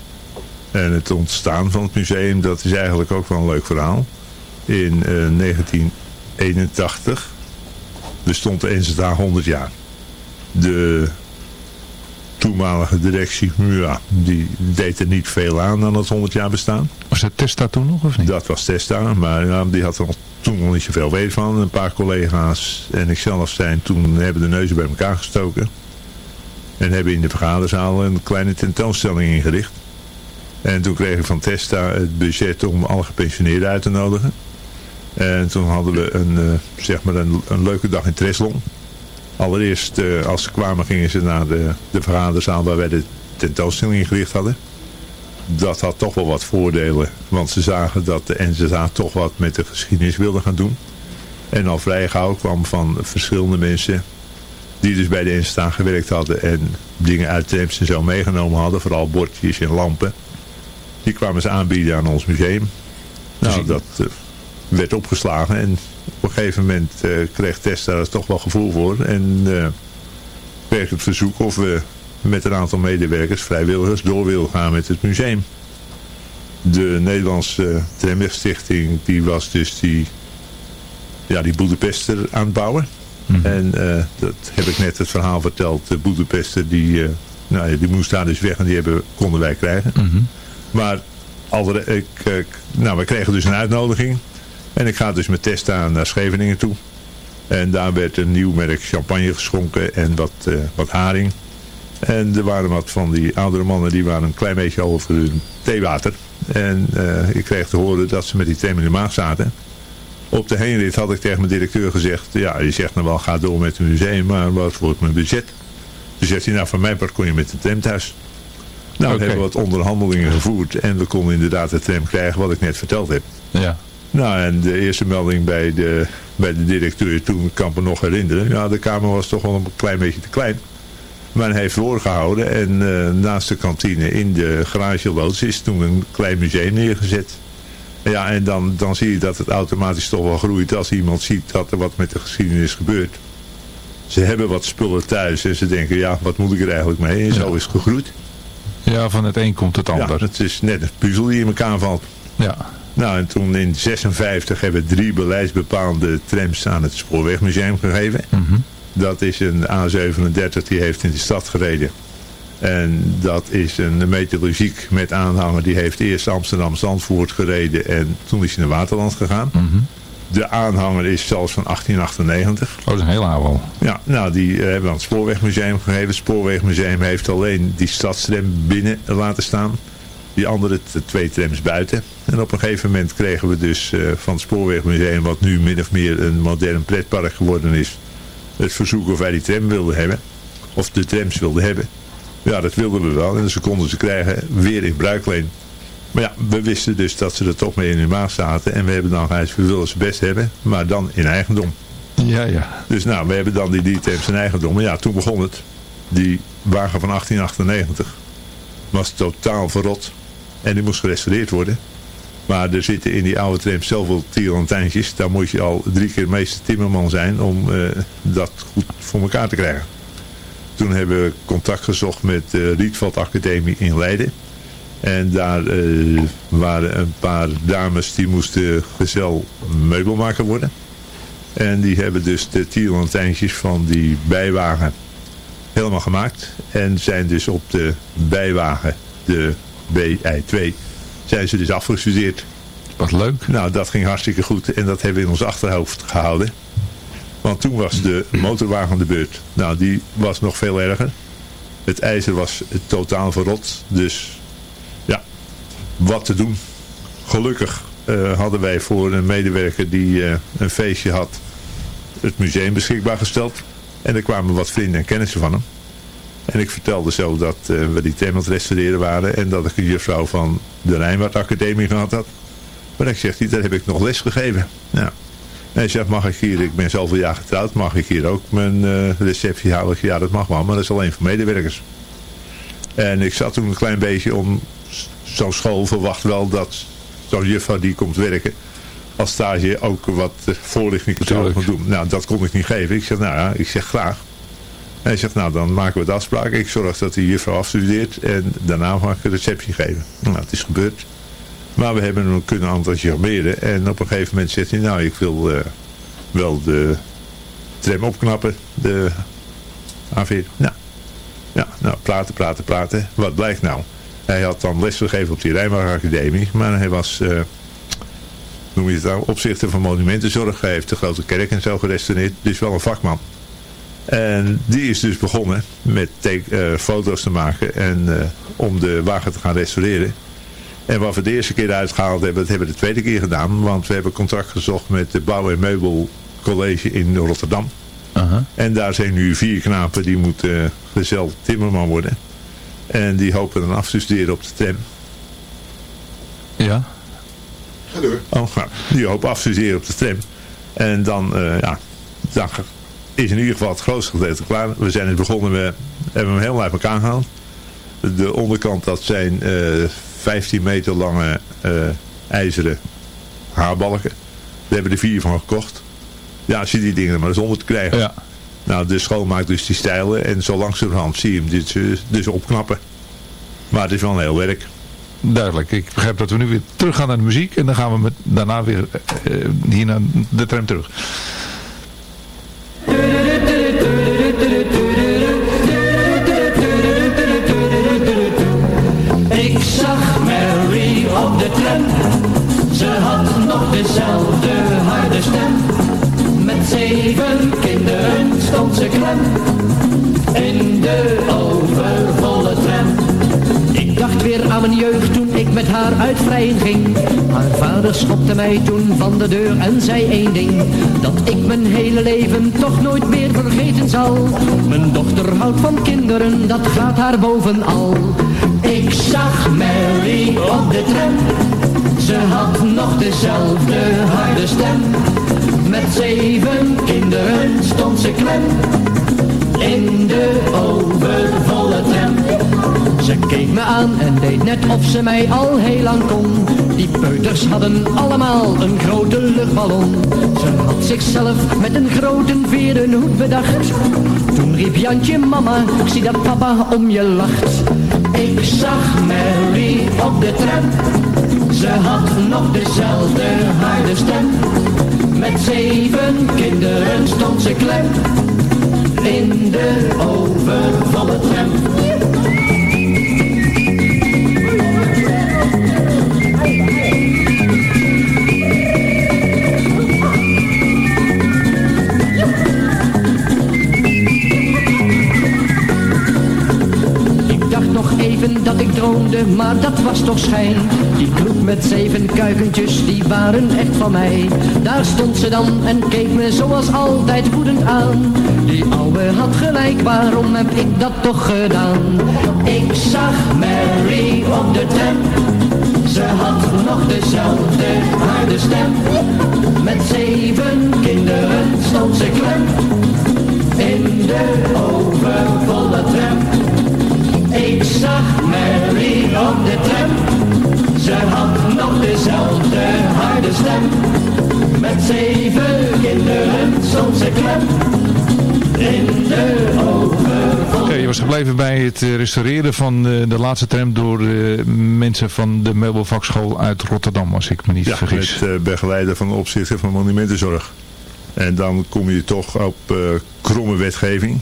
En het ontstaan van het museum, dat is eigenlijk ook wel een leuk verhaal. In uh, 1981 bestond de NZA 100 jaar. De toenmalige directie, ja, die deed er niet veel aan aan het 100 jaar bestaan. Was dat Testa toen nog of niet? Dat was Testa, maar ja, die had er toen nog niet zoveel weet van. Een paar collega's en ikzelf zijn toen hebben de neuzen bij elkaar gestoken. En hebben in de vergaderzaal een kleine tentoonstelling ingericht. En toen kreeg ik van Testa het budget om alle gepensioneerden uit te nodigen. En toen hadden we een, uh, zeg maar een, leuke dag in Treslong. Allereerst, uh, als ze kwamen, gingen ze naar de, de vergaderzaal waar wij de tentoonstelling ingericht hadden. Dat had toch wel wat voordelen, want ze zagen dat de NZA toch wat met de geschiedenis wilde gaan doen. En al vrij gauw kwam van verschillende mensen die dus bij de NZA gewerkt hadden en dingen uit trams en zo meegenomen hadden, vooral bordjes en lampen. Die kwamen ze aanbieden aan ons museum. Nou, dat uh, werd opgeslagen en op een gegeven moment uh, kreeg Tess daar toch wel gevoel voor. En uh, kreeg het verzoek of we met een aantal medewerkers, vrijwilligers, door wilden gaan met het museum. De Nederlandse Tramwegstichting die was dus die, ja, die Boedapester aan het bouwen. Mm -hmm. En uh, dat heb ik net het verhaal verteld. De Boedapester die, nou, ja, die moest daar dus weg en die hebben, konden wij krijgen. Mm -hmm. Maar ik, ik, nou, we kregen dus een uitnodiging. En ik ga dus met Testa naar Scheveningen toe. En daar werd een nieuw merk champagne geschonken en wat, uh, wat haring. En er waren wat van die oudere mannen die waren een klein beetje over hun theewater. En uh, ik kreeg te horen dat ze met die thee in de maag zaten. Op de heenrit had ik tegen mijn directeur gezegd, ja, je zegt nou wel, ga door met het museum, maar wat wordt mijn budget? Dus zegt hij, nou van mijn part kon je met de tram thuis. Nou, okay. we hebben wat onderhandelingen gevoerd en we konden inderdaad de tram krijgen wat ik net verteld heb. Ja. Nou, en de eerste melding bij de, bij de directeur toen, kan ik me nog herinneren. Ja, de kamer was toch wel een klein beetje te klein. Maar hij heeft voorgehouden en uh, naast de kantine in de garageloods is toen een klein museum neergezet. Ja, en dan, dan zie je dat het automatisch toch wel groeit als iemand ziet dat er wat met de geschiedenis gebeurt. Ze hebben wat spullen thuis en ze denken, ja, wat moet ik er eigenlijk mee? En zo ja. is het gegroeid. Ja, van het een komt het ander. Ja, het is net een puzzel die in elkaar valt. Ja. Nou, en toen in 56 hebben we drie beleidsbepaalde trams aan het Spoorwegmuseum gegeven. Mm -hmm. Dat is een A37 die heeft in de stad gereden. En dat is een metallurgiek met aanhanger. Die heeft eerst Amsterdam-Zandvoort gereden en toen is hij naar Waterland gegaan. De aanhanger is zelfs van 1898. Oh, dat is een heel oude. Ja, nou die eh, hebben we aan het Spoorwegmuseum gegeven. Het Spoorwegmuseum heeft alleen die stadstram binnen laten staan. Die andere twee trams buiten. En op een gegeven moment kregen we dus eh, van het Spoorwegmuseum, wat nu min of meer een modern pretpark geworden is, het verzoek of wij die tram wilden hebben. Of de trams wilden hebben. Ja, dat wilden we wel. En ze konden ze krijgen weer in bruikleen. Maar ja, we wisten dus dat ze er toch mee in hun maag zaten. En we hebben dan gezegd, we willen ze best hebben, maar dan in eigendom. Ja, ja. Dus nou, we hebben dan die D-Temps in eigendom. Maar ja, toen begon het. Die wagen van 1898 was totaal verrot. En die moest gerestaureerd worden. Maar er zitten in die oude trams zoveel tierlantijntjes. Daar moet je al drie keer meester timmerman zijn om eh, dat goed voor elkaar te krijgen. Toen hebben we contact gezocht met de Rietveld Academie in Leiden. En daar eh, waren een paar dames die moesten gezel meubelmaker worden. En die hebben dus de tierlantijntjes van die bijwagen helemaal gemaakt. En zijn dus op de bijwagen, de BI2, zijn ze dus afgestudeerd. Wat leuk. Nou, dat ging hartstikke goed. En dat hebben we in ons achterhoofd gehouden. Want toen was de motorwagen de beurt. Nou, die was nog veel erger. Het ijzer was totaal verrot. Dus ja, wat te doen. Gelukkig eh, hadden wij voor een medewerker die eh, een feestje had het museum beschikbaar gesteld. En er kwamen wat vrienden en kennissen van hem. En ik vertelde zo dat eh, we die thema aan het restaureren waren. En dat ik een juffrouw van de Rijnwaard Academie gehad had. Maar ik zeg, daar heb ik nog les gegeven. Nou, en hij zegt, mag ik hier, ik ben zoveel jaar getrouwd, mag ik hier ook mijn eh, receptie houden? Ja, dat mag wel, maar dat is alleen voor medewerkers. En ik zat toen een klein beetje om, zo'n school verwacht wel dat zo'n juffrouw die komt werken, als stage ook wat eh, voorlichting zou doen. Nou, dat kon ik niet geven. Ik zeg, nou ja, ik zeg graag. Hij zegt, nou dan maken we de afspraak. Ik zorg dat die juffrouw afstudeert en daarna mag ik een receptie geven. Nou, het is gebeurd. Maar we hebben hem kunnen enthousiasmeren. En op een gegeven moment zegt hij, nou ik wil eh, wel de tram opknappen. De A4. Nou, ja, nou, praten, praten, praten. Wat blijkt nou? Hij had dan les gegeven op die Rijnwagen Academie. Maar hij was, eh, noem je het nou, opzichter van monumentenzorg. Hij heeft de grote kerk en zo gerestaureerd. Dus wel een vakman. En die is dus begonnen met take- eh, foto's te maken en eh, om de wagen te gaan restaureren. En wat we de eerste keer uitgehaald hebben, dat hebben we de tweede keer gedaan. Want we hebben contact gezocht met de Bouw- en Meubelcollege in Rotterdam. En daar zijn nu vier knapen die moeten uh, gezel timmerman worden. En die hopen dan af te studeren op de tram. Ja. Ga door. Oh, nou, die hopen af te studeren op de tram. En dan, eh, ja, dan is in ieder geval het grootste gedeelte klaar. We zijn het begonnen, we hebben hem helemaal uit elkaar gehaald. De onderkant, dat zijn eh 15 meter lange eh, ijzeren haarbalken. Daar hebben we er vier van gekocht. Ja, als je die dingen maar eens onder te krijgen. Ja. Nou, de school maakt dus die stijlen en zo langzamerhand zie je hem dus, eh, dus opknappen. Maar het is wel een heel werk. Duidelijk. Ik begrijp dat we nu weer terug gaan naar de muziek. En dan gaan we met, daarna weer eh, eh, hier naar de tram terug. Dezelfde harde stem. Met zeven kinderen stond ze klem. In de overvolle tram. Ik dacht weer aan mijn jeugd toen ik met haar uit vrijen ging. Haar vader schopte mij toen van de deur en zei één ding. Dat ik mijn hele leven toch nooit meer vergeten zal. Mijn dochter houdt van kinderen, dat gaat haar bovenal. Ik zag Mary op de tram. Ze had nog dezelfde harde stem. Met zeven kinderen stond ze klem. In de overvolle tram. Ze keek me aan en deed net of ze mij al heel lang kon. Die peuters hadden allemaal een grote luchtballon. Ze had zichzelf met een grote veren hoed bedacht. Toen riep Jantje mama, ik zie dat papa om je lacht. Ik zag Mary op de tram. Ze had nog dezelfde harde stem. Met zeven kinderen stond ze klem. In de overvolle tram. Maar dat was toch schijn. Die kroeg met zeven kuikentjes, die waren echt van mij. Daar stond ze dan en keek me zoals altijd woedend aan. Die ouwe had gelijk, waarom heb ik dat toch gedaan? Ik zag Mary op de tram. Ze had nog dezelfde harde stem. Met zeven kinderen stond ze klem. In de overvolle tram. Ik zag Mary op de tram. Ze had nog dezelfde harde stem. Met zeven kinderen stond ze klem. In de Oké, je was gebleven bij het eh, restaureren van eh, de laatste tram door eh, mensen van de meubelvakschool uit Rotterdam, als ik me niet Ja, vergis. met uh, begeleider van de opzichter van monumentenzorg. En dan kom je toch op uh, kromme wetgeving.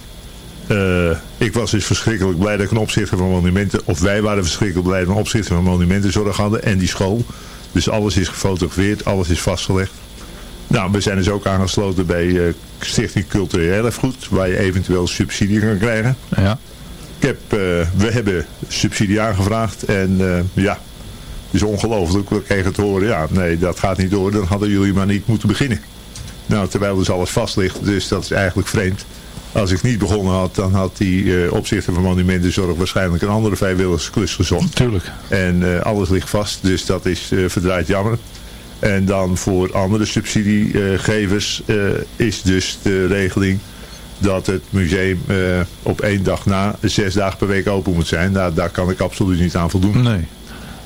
Ik was dus verschrikkelijk blij dat ik een opzichter van monumenten, of wij waren verschrikkelijk blij dat we een opzichter van monumentenzorg hadden en die school. Dus alles is gefotografeerd, alles is vastgelegd. Nou, we zijn dus ook aangesloten bij uh, Stichting Cultureel Erfgoed, waar je eventueel subsidie kan krijgen. Ja. Ik heb, uh, we hebben subsidie aangevraagd en uh, ja, het is ongelooflijk. We kregen te horen, ja, nee, dat gaat niet door, dan hadden jullie maar niet moeten beginnen. Nou, terwijl dus alles vast ligt, dus dat is eigenlijk vreemd. Als ik niet begonnen had, dan had die uh, opzichter van monumentenzorg waarschijnlijk een andere vrijwilligersklus gezocht. Tuurlijk. En uh, alles ligt vast, dus dat is uh, verdraaid jammer. En dan voor andere subsidiegevers is dus de regeling dat het museum op één dag na zes dagen per week open moet zijn. Nou, daar kan ik absoluut niet aan voldoen. Nee.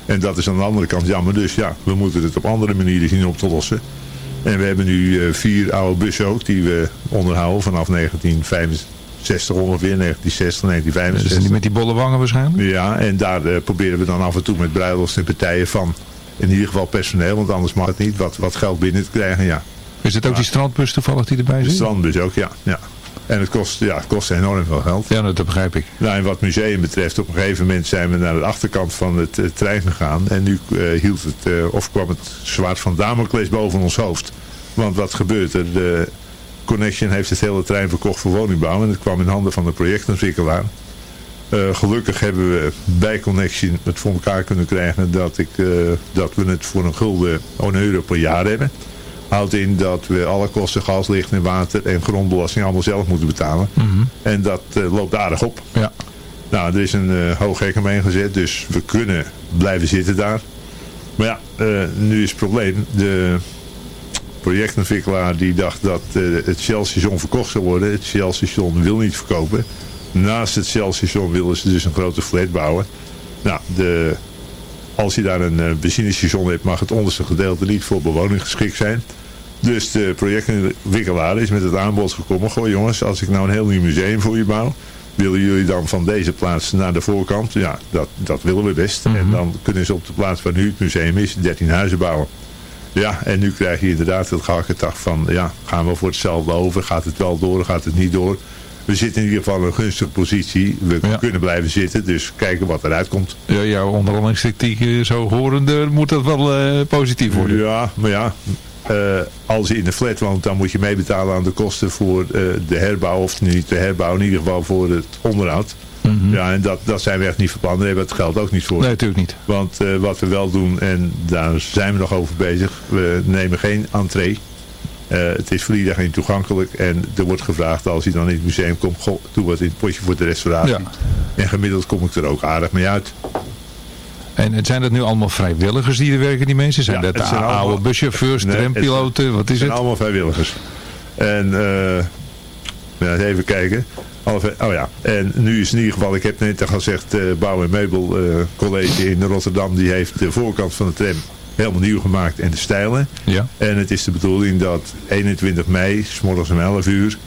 En dat is aan de andere kant jammer. Dus ja, we moeten het op andere manieren zien op te lossen. En we hebben nu uh, vier oude bussen ook die we onderhouden vanaf 1965 ongeveer, 1960, 1965. Zijn die met die bolle wangen waarschijnlijk? Ja, en daar uh, proberen we dan af en toe met bruiloft en partijen van in ieder geval personeel, want anders mag het niet, wat, wat geld binnen te krijgen, ja. Is het ook ja. die strandbus toevallig die erbij zit? De strandbus ook, ja. ja. En het kost, ja, het kost enorm veel geld. Ja, dat begrijp ik. Nou, en wat museum betreft, op een gegeven moment zijn we naar de achterkant van het uh, trein gegaan. En nu uh, hield het, uh, of kwam het zwaard van Damocles boven ons hoofd. Want wat gebeurt er? De Connection heeft het hele trein verkocht voor woningbouw. En het kwam in handen van de projectontwikkelaar. gelukkig hebben we bij Connection het voor elkaar kunnen krijgen dat, ik, dat we het voor een gulden, een euro per jaar hebben houdt in dat we alle kosten, gas, licht en water en grondbelasting allemaal zelf moeten betalen. Mm -hmm. En dat uh, loopt aardig op. Ja. Nou, er is een uh, hoog hek omheen gezet, dus we kunnen blijven zitten daar. Maar ja, uh, nu is het probleem. De projectontwikkelaar die dacht dat het Shell-station verkocht zou worden. Het Shell-station wil niet verkopen. Naast het Shell-station willen ze dus een grote flat bouwen. Nou, de, als je daar een benzinestation hebt, mag het onderste gedeelte niet voor bewoning geschikt zijn. Dus de projectontwikkelaar is met het aanbod gekomen. Goh jongens, als ik nou een heel nieuw museum voor je bouw. Willen jullie dan van deze plaats naar de voorkant? Ja, dat, dat willen we best. Mm -hmm. En dan kunnen ze op de plaats waar nu het museum is, 13 huizen bouwen. Ja, en nu krijg je inderdaad het gehakketag van, ja, gaan we voor hetzelfde over? Gaat het wel door? Gaat het niet door? We zitten in ieder geval in een gunstige positie. We ja. kunnen blijven zitten, dus kijken wat eruit komt. Ja, jouw onderhandelingstactiek zo horende moet dat wel uh, positief worden. Ja, maar ja, uh, als je in de flat woont, dan moet je meebetalen aan de kosten voor uh, de herbouw. Of niet de herbouw, in ieder geval voor het onderhoud. Mm -hmm. Ja, en dat, dat zijn we echt niet van plan. Daar hebben we het geld ook niet voor. Nee, natuurlijk niet. Want wat we wel doen, en daar zijn we nog over bezig. We nemen geen entree. Het is voor iedereen toegankelijk. En er wordt gevraagd, als je dan in het museum komt, goh, doe wat in het potje voor de restauratie. Ja. En gemiddeld kom ik er ook aardig mee uit. En zijn dat nu allemaal vrijwilligers die er werken, die mensen? Zijn ja, dat zijn oude allemaal, buschauffeurs, nee, trampiloten? Wat is het? zijn allemaal vrijwilligers. En uh, ja, even kijken. Oh ja, en nu is in ieder geval, ik heb net al gezegd, uh, Bouw- en Meubel uh, College in Rotterdam, die heeft de voorkant van de tram helemaal nieuw gemaakt en de stijlen. Ja. En het is de bedoeling dat 21 mei, s morgens om 11 uur,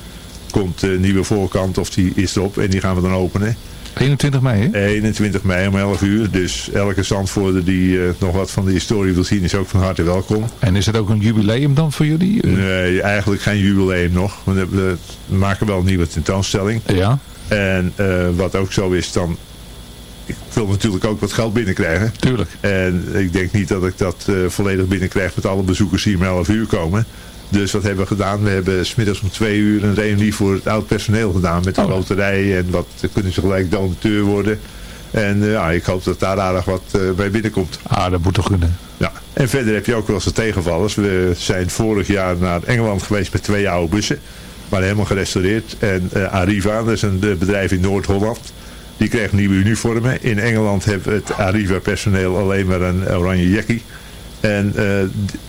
komt de nieuwe voorkant, of die is erop, en die gaan we dan openen. 21 mei, hè? 21 mei om 11 uur. Dus elke zandvoerder die uh, nog wat van de historie wil zien is ook van harte welkom. En is het ook een jubileum dan voor jullie? Nee, eigenlijk geen jubileum nog. We, maken wel een nieuwe tentoonstelling. Ja. En uh, wat ook zo is dan... Ik wil natuurlijk ook wat geld binnenkrijgen. Tuurlijk. En ik denk niet dat ik dat uh, volledig binnenkrijg met alle bezoekers die om 11 uur komen. Dus wat hebben we gedaan? We hebben smiddags om twee uur een reunie voor het oud personeel gedaan. Met de oh. loterij en wat kunnen ze gelijk donateur worden. En eh, ja, ik hoop dat daar aardig wat eh, bij binnenkomt. Ah, dat moet toch kunnen. Ja. En verder heb je ook wel eens de tegenvallers. We zijn vorig jaar naar Engeland geweest met twee oude bussen. Maar helemaal gerestaureerd. En eh, Arriva, dat is een eh, bedrijf in Noord-Holland. Die kreeg nieuwe uniformen. In Engeland heeft het Arriva personeel alleen maar een oranje jackie. En eh,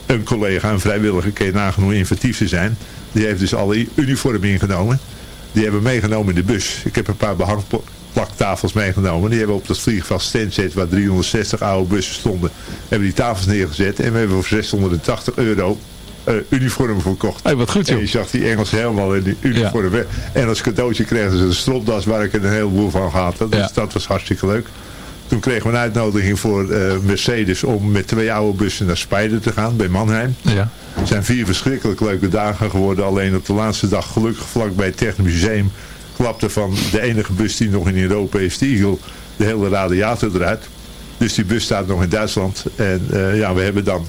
een collega, een vrijwilliger, nagaan hoe inventief ze zijn. Die heeft dus alle uniformen ingenomen. Die hebben meegenomen in de bus. Ik heb een paar behangplaktafels meegenomen. Die hebben op dat vliegveld Stansted, waar 360 oude bussen stonden, hebben die tafels neergezet. En we hebben voor 680 euro eh, uniformen verkocht. Hey, wat goed En joh. je zag die Engelsen helemaal in die uniformen. En als cadeautje kregen ze een stropdas waar ik er een heleboel van gehad had. Dus Ja. dat was hartstikke leuk. Toen kregen we een uitnodiging voor eh, Mercedes om met twee oude bussen naar Spijden te gaan bij Mannheim. Ja. Het zijn vier verschrikkelijk leuke dagen geworden. Alleen op de laatste dag gelukkig vlak bij het Technisch Museum klapte van de enige bus die nog in Europa is, de Eagle, de hele radiator eruit. Dus die bus staat nog in Duitsland. En eh, ja, we hebben dan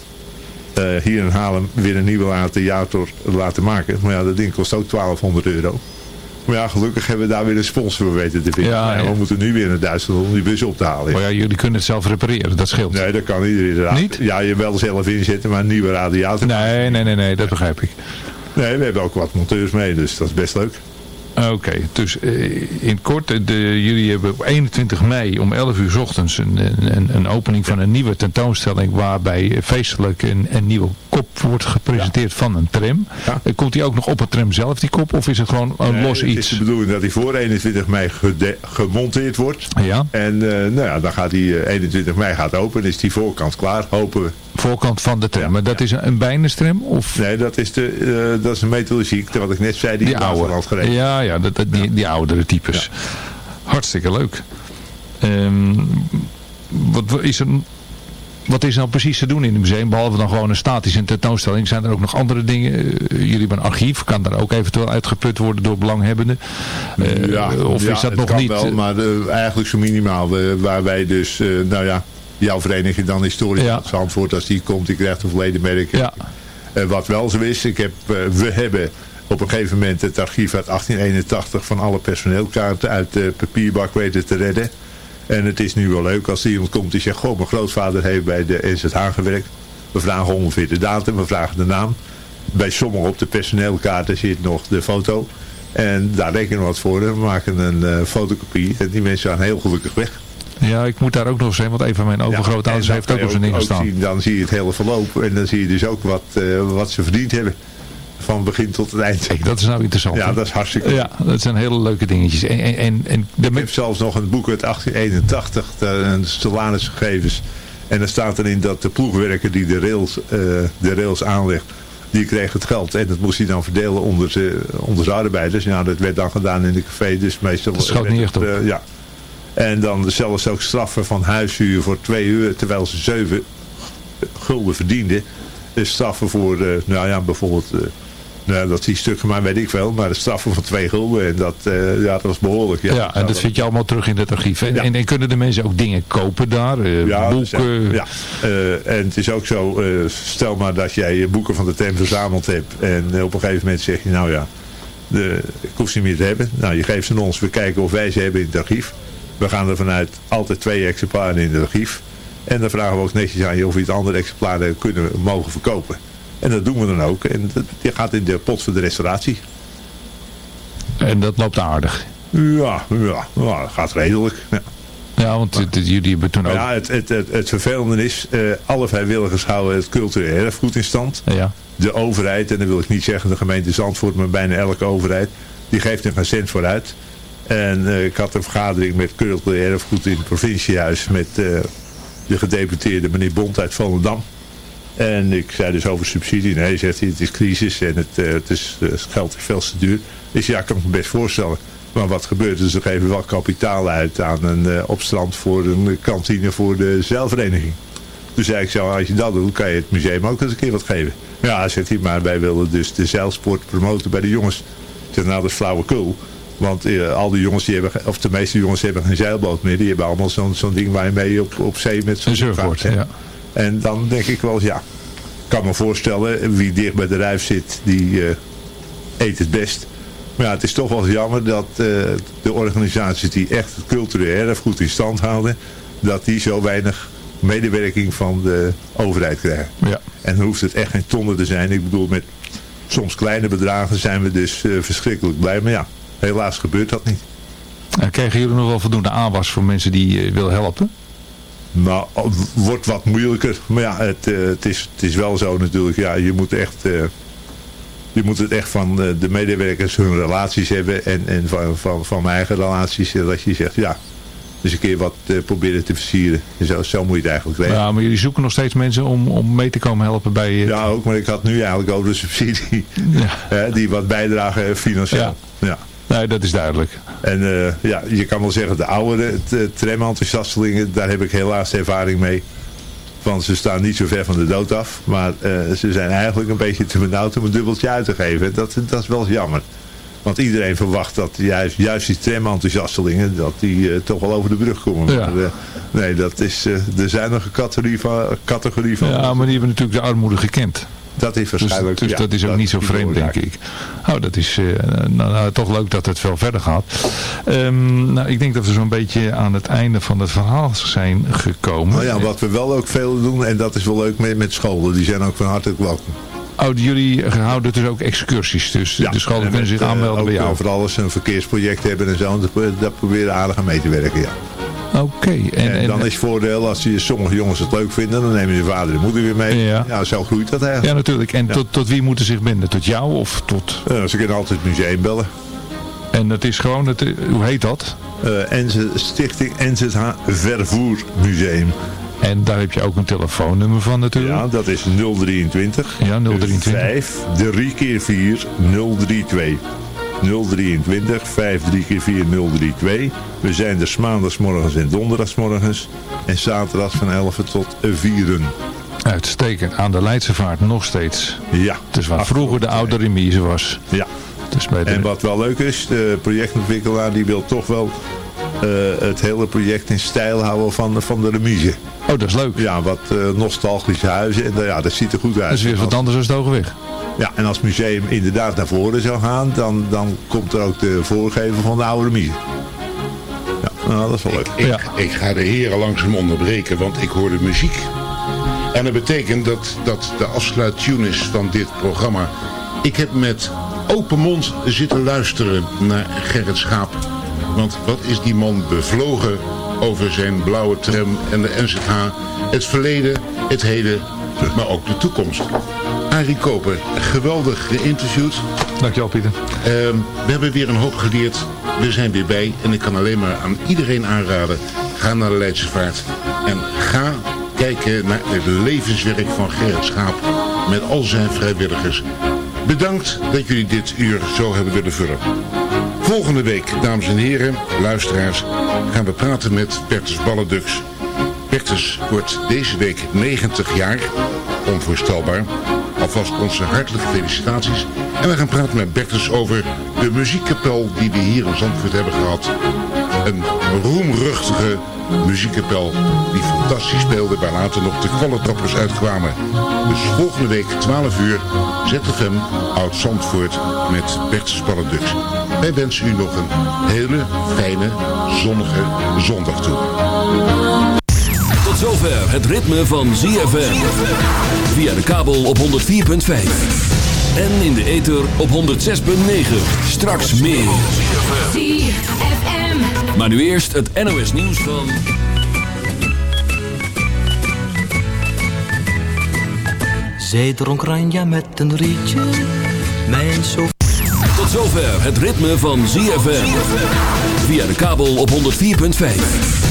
hier in Haarlem weer een nieuwe radiator laten maken. Maar ja, dat ding kost ook 1200 euro. Maar ja, gelukkig hebben we daar weer een sponsor voor weten te vinden. Ja. We moeten nu weer naar Duitsland om die bus op te halen. Maar ja, jullie kunnen het zelf repareren, dat scheelt. Nee, dat kan iedereen inderdaad. Niet? Ja, je wel zelf inzetten, maar een nieuwe radiator. Nee, nee, nee, nee, dat begrijp ik. Nee, we hebben ook wat monteurs mee, dus dat is best leuk. Oké, dus eh, in kort, de, jullie hebben op 21 mei om 11 uur 's ochtends een, een, een opening van een nieuwe tentoonstelling waarbij feestelijk een, een nieuwe kop wordt gepresenteerd van een tram. Eh, Komt die ook nog op het tram zelf, die kop, of is het gewoon een Nee, los Het is iets? de bedoeling dat hij voor 21 mei gemonteerd wordt. Ja. En eh, nou ja, dan gaat hij eh, 21 mei gaat open, is die voorkant klaar, hopen we. Voorkant van de tram, maar dat is een, een bijnenstram? Of? Nee, dat is, de, eh, dat is een metallurgiek, wat ik net zei, die, Die oude. Gereden. Ja, ja, dat, dat, die, die oudere types. Hartstikke leuk. Ehm, wat, is er, wat is nou precies te doen in het museum? Behalve dan gewoon een statische tentoonstelling. Zijn er ook nog andere dingen? Eh, jullie hebben een archief. Kan daar ook eventueel uitgeput worden door belanghebbenden? Eh, ja, of ja, is dat nog niet? Wel, maar eh, eigenlijk zo minimaal. waar wij dus, nou ja, jouw vereniging dan historisch Ja. antwoord als die komt, die krijgt een verleden merk. Ja. Eh, wat wel zo is, ik heb, eh, we hebben op een gegeven moment het archief uit 1881 van alle personeelkaarten uit de papierbak weten te redden. En het is nu wel leuk als iemand komt die zegt, goh, mijn grootvader heeft bij de NZH gewerkt. We vragen ongeveer de datum, we vragen de naam. Bij sommigen op de personeelkaarten zit nog de foto. En daar rekenen we wat voor. We maken een eh, fotocopie en die mensen gaan heel gelukkig weg. Ja, ik moet daar ook nog eens heen, want een van mijn overgrootouders heeft ook kan zijn ding gestaan. zien, dan zie je het hele verloop en dan zie je dus ook wat, eh, wat ze verdiend hebben. Van begin tot het eind. Kijk, dat is nou interessant. Ja, dat is hartstikke Ja, dat zijn hele leuke dingetjes. En, en, en, en de Ik heb zelfs nog een boek uit 1881, daar een salarisgegevens. En daar staat erin dat de ploegwerker die de rails, eh, de rails aanlegt, die kreeg het geld. En dat moest hij dan verdelen onder zijn onder zijn arbeiders. Ja, dat werd dan gedaan in de café, dus meestal... Dat schoot niet echt op. eh, ja. En dan zelfs ook straffen van huishuur voor twee uur, terwijl ze zeven gulden verdienden. Straffen voor, eh, nou ja, bijvoorbeeld... eh, nou, dat die stukken, maar weet ik wel. Maar de straffen van twee gulden. En dat, eh, ja, dat was behoorlijk. Ja, Ja, en dat vind je allemaal terug in het archief. En, en, en kunnen de mensen ook dingen kopen daar? Ja, boeken? ja. En het is ook zo, stel maar dat jij je boeken van de TEM verzameld hebt. En op een gegeven moment zeg je, nou ja, de, ik hoef ze niet meer te hebben. Nou, je geeft ze aan ons, we kijken of wij ze hebben in het archief. We gaan er vanuit altijd twee exemplaren in het archief. En dan vragen we ook netjes aan je of we het andere exemplaren kunnen mogen verkopen. En dat doen we dan ook. En dat, die gaat in de pot voor de restauratie. En dat loopt aardig. Ja, ja, ja dat gaat redelijk. Ja. Ja, want het- het- jullie hebben toen ook... Ja, het, het, het, het vervelende is, eh, alle vrijwilligers houden het cultureel erfgoed in stand. Ja. De overheid, en dan wil ik niet zeggen de gemeente Zandvoort, maar bijna elke overheid, die geeft er geen cent voor uit. En eh, ik had een vergadering met cultureel erfgoed in het provinciehuis met eh, de gedeputeerde meneer Bond uit Volendam. En ik zei dus over subsidie. Nee, zegt hij, het is crisis en het, eh, het, is, het geld is veel te duur. Dus ja, ik kan me best voorstellen. Maar wat gebeurt er? Ze geven wel kapitaal uit aan een opstand voor een kantine voor de zeilvereniging. Toen zei ik zo, als je dat doet, kan je het museum ook eens een keer wat geven. Ja, zegt hij, maar wij willen dus de zeilsport promoten bij de jongens. Ik zeg, nou dat is flauwekul. Want uh, al die jongens, die hebben, of de meeste jongens hebben geen zeilboot meer. Die hebben allemaal zo'n zo'n ding waar je mee op, op zee met zo'n surfboard, ja. En dan denk ik wel eens, ja, ik kan me voorstellen, wie dicht bij de ruif zit, die uh, eet het best. Maar ja, het is toch wel jammer dat eh, de organisaties die echt het culturele erfgoed in stand houden, dat die zo weinig medewerking van de overheid krijgen. Ja. En dan hoeft het echt geen tonnen te zijn. Ik bedoel, met soms kleine bedragen zijn we dus eh, verschrikkelijk blij. Maar ja, helaas gebeurt dat niet. En krijgen jullie nog wel voldoende aanwas voor mensen die eh, willen helpen? Nou, wordt wat moeilijker. Maar ja, het, eh, het, is, het is wel zo natuurlijk. Ja, je moet echt... eh, je moet het echt van eh, de medewerkers hun relaties hebben. En, en van, van, van mijn eigen relaties. eh, Dat je zegt, ja, dus een keer wat eh, proberen te versieren. En Zo, zo moet je het eigenlijk weten. Ja, maar jullie zoeken nog steeds mensen om, om mee te komen helpen bij... eh, Ja, ook. Maar ik had nu eigenlijk over de subsidie. *laughs* Hè, die wat bijdragen eh, financieel. Ja. Nee, dat is duidelijk. En eh, ja, je kan wel zeggen, de oudere tramenthousiastelingen, daar heb ik helaas ervaring mee. Want ze staan niet zo ver van de dood af. Maar eh, ze zijn eigenlijk een beetje te benauwd om een dubbeltje uit te geven. Dat, dat is wel jammer. Want iedereen verwacht dat juist, juist die tramenthousiastelingen, dat die eh, toch wel over de brug komen. Ja. Maar, nee, dat is de zuinige categorie van. Categorie van Ja, maar die hebben natuurlijk de armoede gekend. Dat is waarschijnlijk. Dus, dus ja, dat is ook niet zo vreemd, denk ik. Oh, dat is eh, nou, nou, toch leuk dat het veel verder gaat. Ehm, nou, ik denk dat we zo'n beetje aan het einde van het verhaal zijn gekomen. Nou ja, wat we wel ook veel doen, en dat is wel leuk met, met scholen, die zijn ook van harte welkom. Oh, jullie houden dus ook excursies. Dus de scholen en kunnen zich eh, aanmelden bij jou. Vooral als ze een verkeersproject hebben en zo, dat, dat proberen aardig aan mee te werken, ja. Oké. En, En, en- dan is het voordeel, als die, sommige jongens het leuk vinden, dan nemen ze vader en moeder weer mee. Ja, zo groeit dat eigenlijk. ja, natuurlijk. En Ja. tot, tot wie moeten zich binden? Tot jou of tot... Ze kunnen altijd het museum bellen. En dat is gewoon, het, hoe heet dat? Eh NZ Stichting NZH Vervoermuseum. En daar heb je ook een telefoonnummer van natuurlijk. Ja, dat is 023. Ja, 023. 5, 3 keer 4, 032. 023 5 3 keer 4 032. We zijn er 's maandagsmorgens en donderdagsmorgens. En zaterdags van 11 tot 4. Uitstekend. Aan de Leidse Vaart nog steeds. Ja. Dus waar vroeger de oude remise was. Ja. Dus bij de... En wat wel leuk is, de projectontwikkelaar die wil toch wel eh, het hele project in stijl houden van, van de remise. Oh, dat is leuk. Ja, wat eh, nostalgische huizen. En eh, ja, dat ziet er goed uit. Dat is weer wat anders dan de Hogeweg. Ja, en als het museum inderdaad naar voren zou gaan, dan, dan komt er ook de voorgever van de oude remise. Ja, nou, dat is wel leuk. Ik, ik ga de heren langzaam onderbreken, want ik hoor de muziek. En dat betekent dat dat de afsluittune is van dit programma. Ik heb met open mond zitten luisteren naar Gerrit Schaap. Want wat is die man bevlogen over zijn blauwe tram en de NZH. Het verleden, het heden, maar ook de toekomst. Arie Koper, geweldig geïnterviewd. Dankjewel Pieter. Ehm, we hebben weer een hoop geleerd. We zijn weer bij. En ik kan alleen maar aan iedereen aanraden. Ga naar de Leidse Vaart. En ga kijken naar het levenswerk van Gerrit Schaap. Met al zijn vrijwilligers. Bedankt dat jullie dit uur zo hebben willen vullen. Volgende week, dames en heren, luisteraars, gaan we praten met Bertus Balledux. Bertus wordt deze week 90 jaar. Onvoorstelbaar. Alvast onze hartelijke felicitaties. En we gaan praten met Bertus over de muziekkapel die we hier in Zandvoort hebben gehad. Een roemruchtige muziekkapel die fantastisch speelde, waar later nog de kwallentrappers uitkwamen. Dus volgende week 12 uur ZFM Oud Zandvoort met Bertus Balledux. Wij wensen u nog een hele fijne, zonnige zondag toe. Tot zover het ritme van ZFM. Via de kabel op 104.5. En in de ether op 106.9. Straks meer. ZFM. Maar nu eerst het NOS nieuws van... Zij dronk Ranja met een rietje, mijn zo... Tot zover het ritme van ZFM. Via de kabel op 104.5.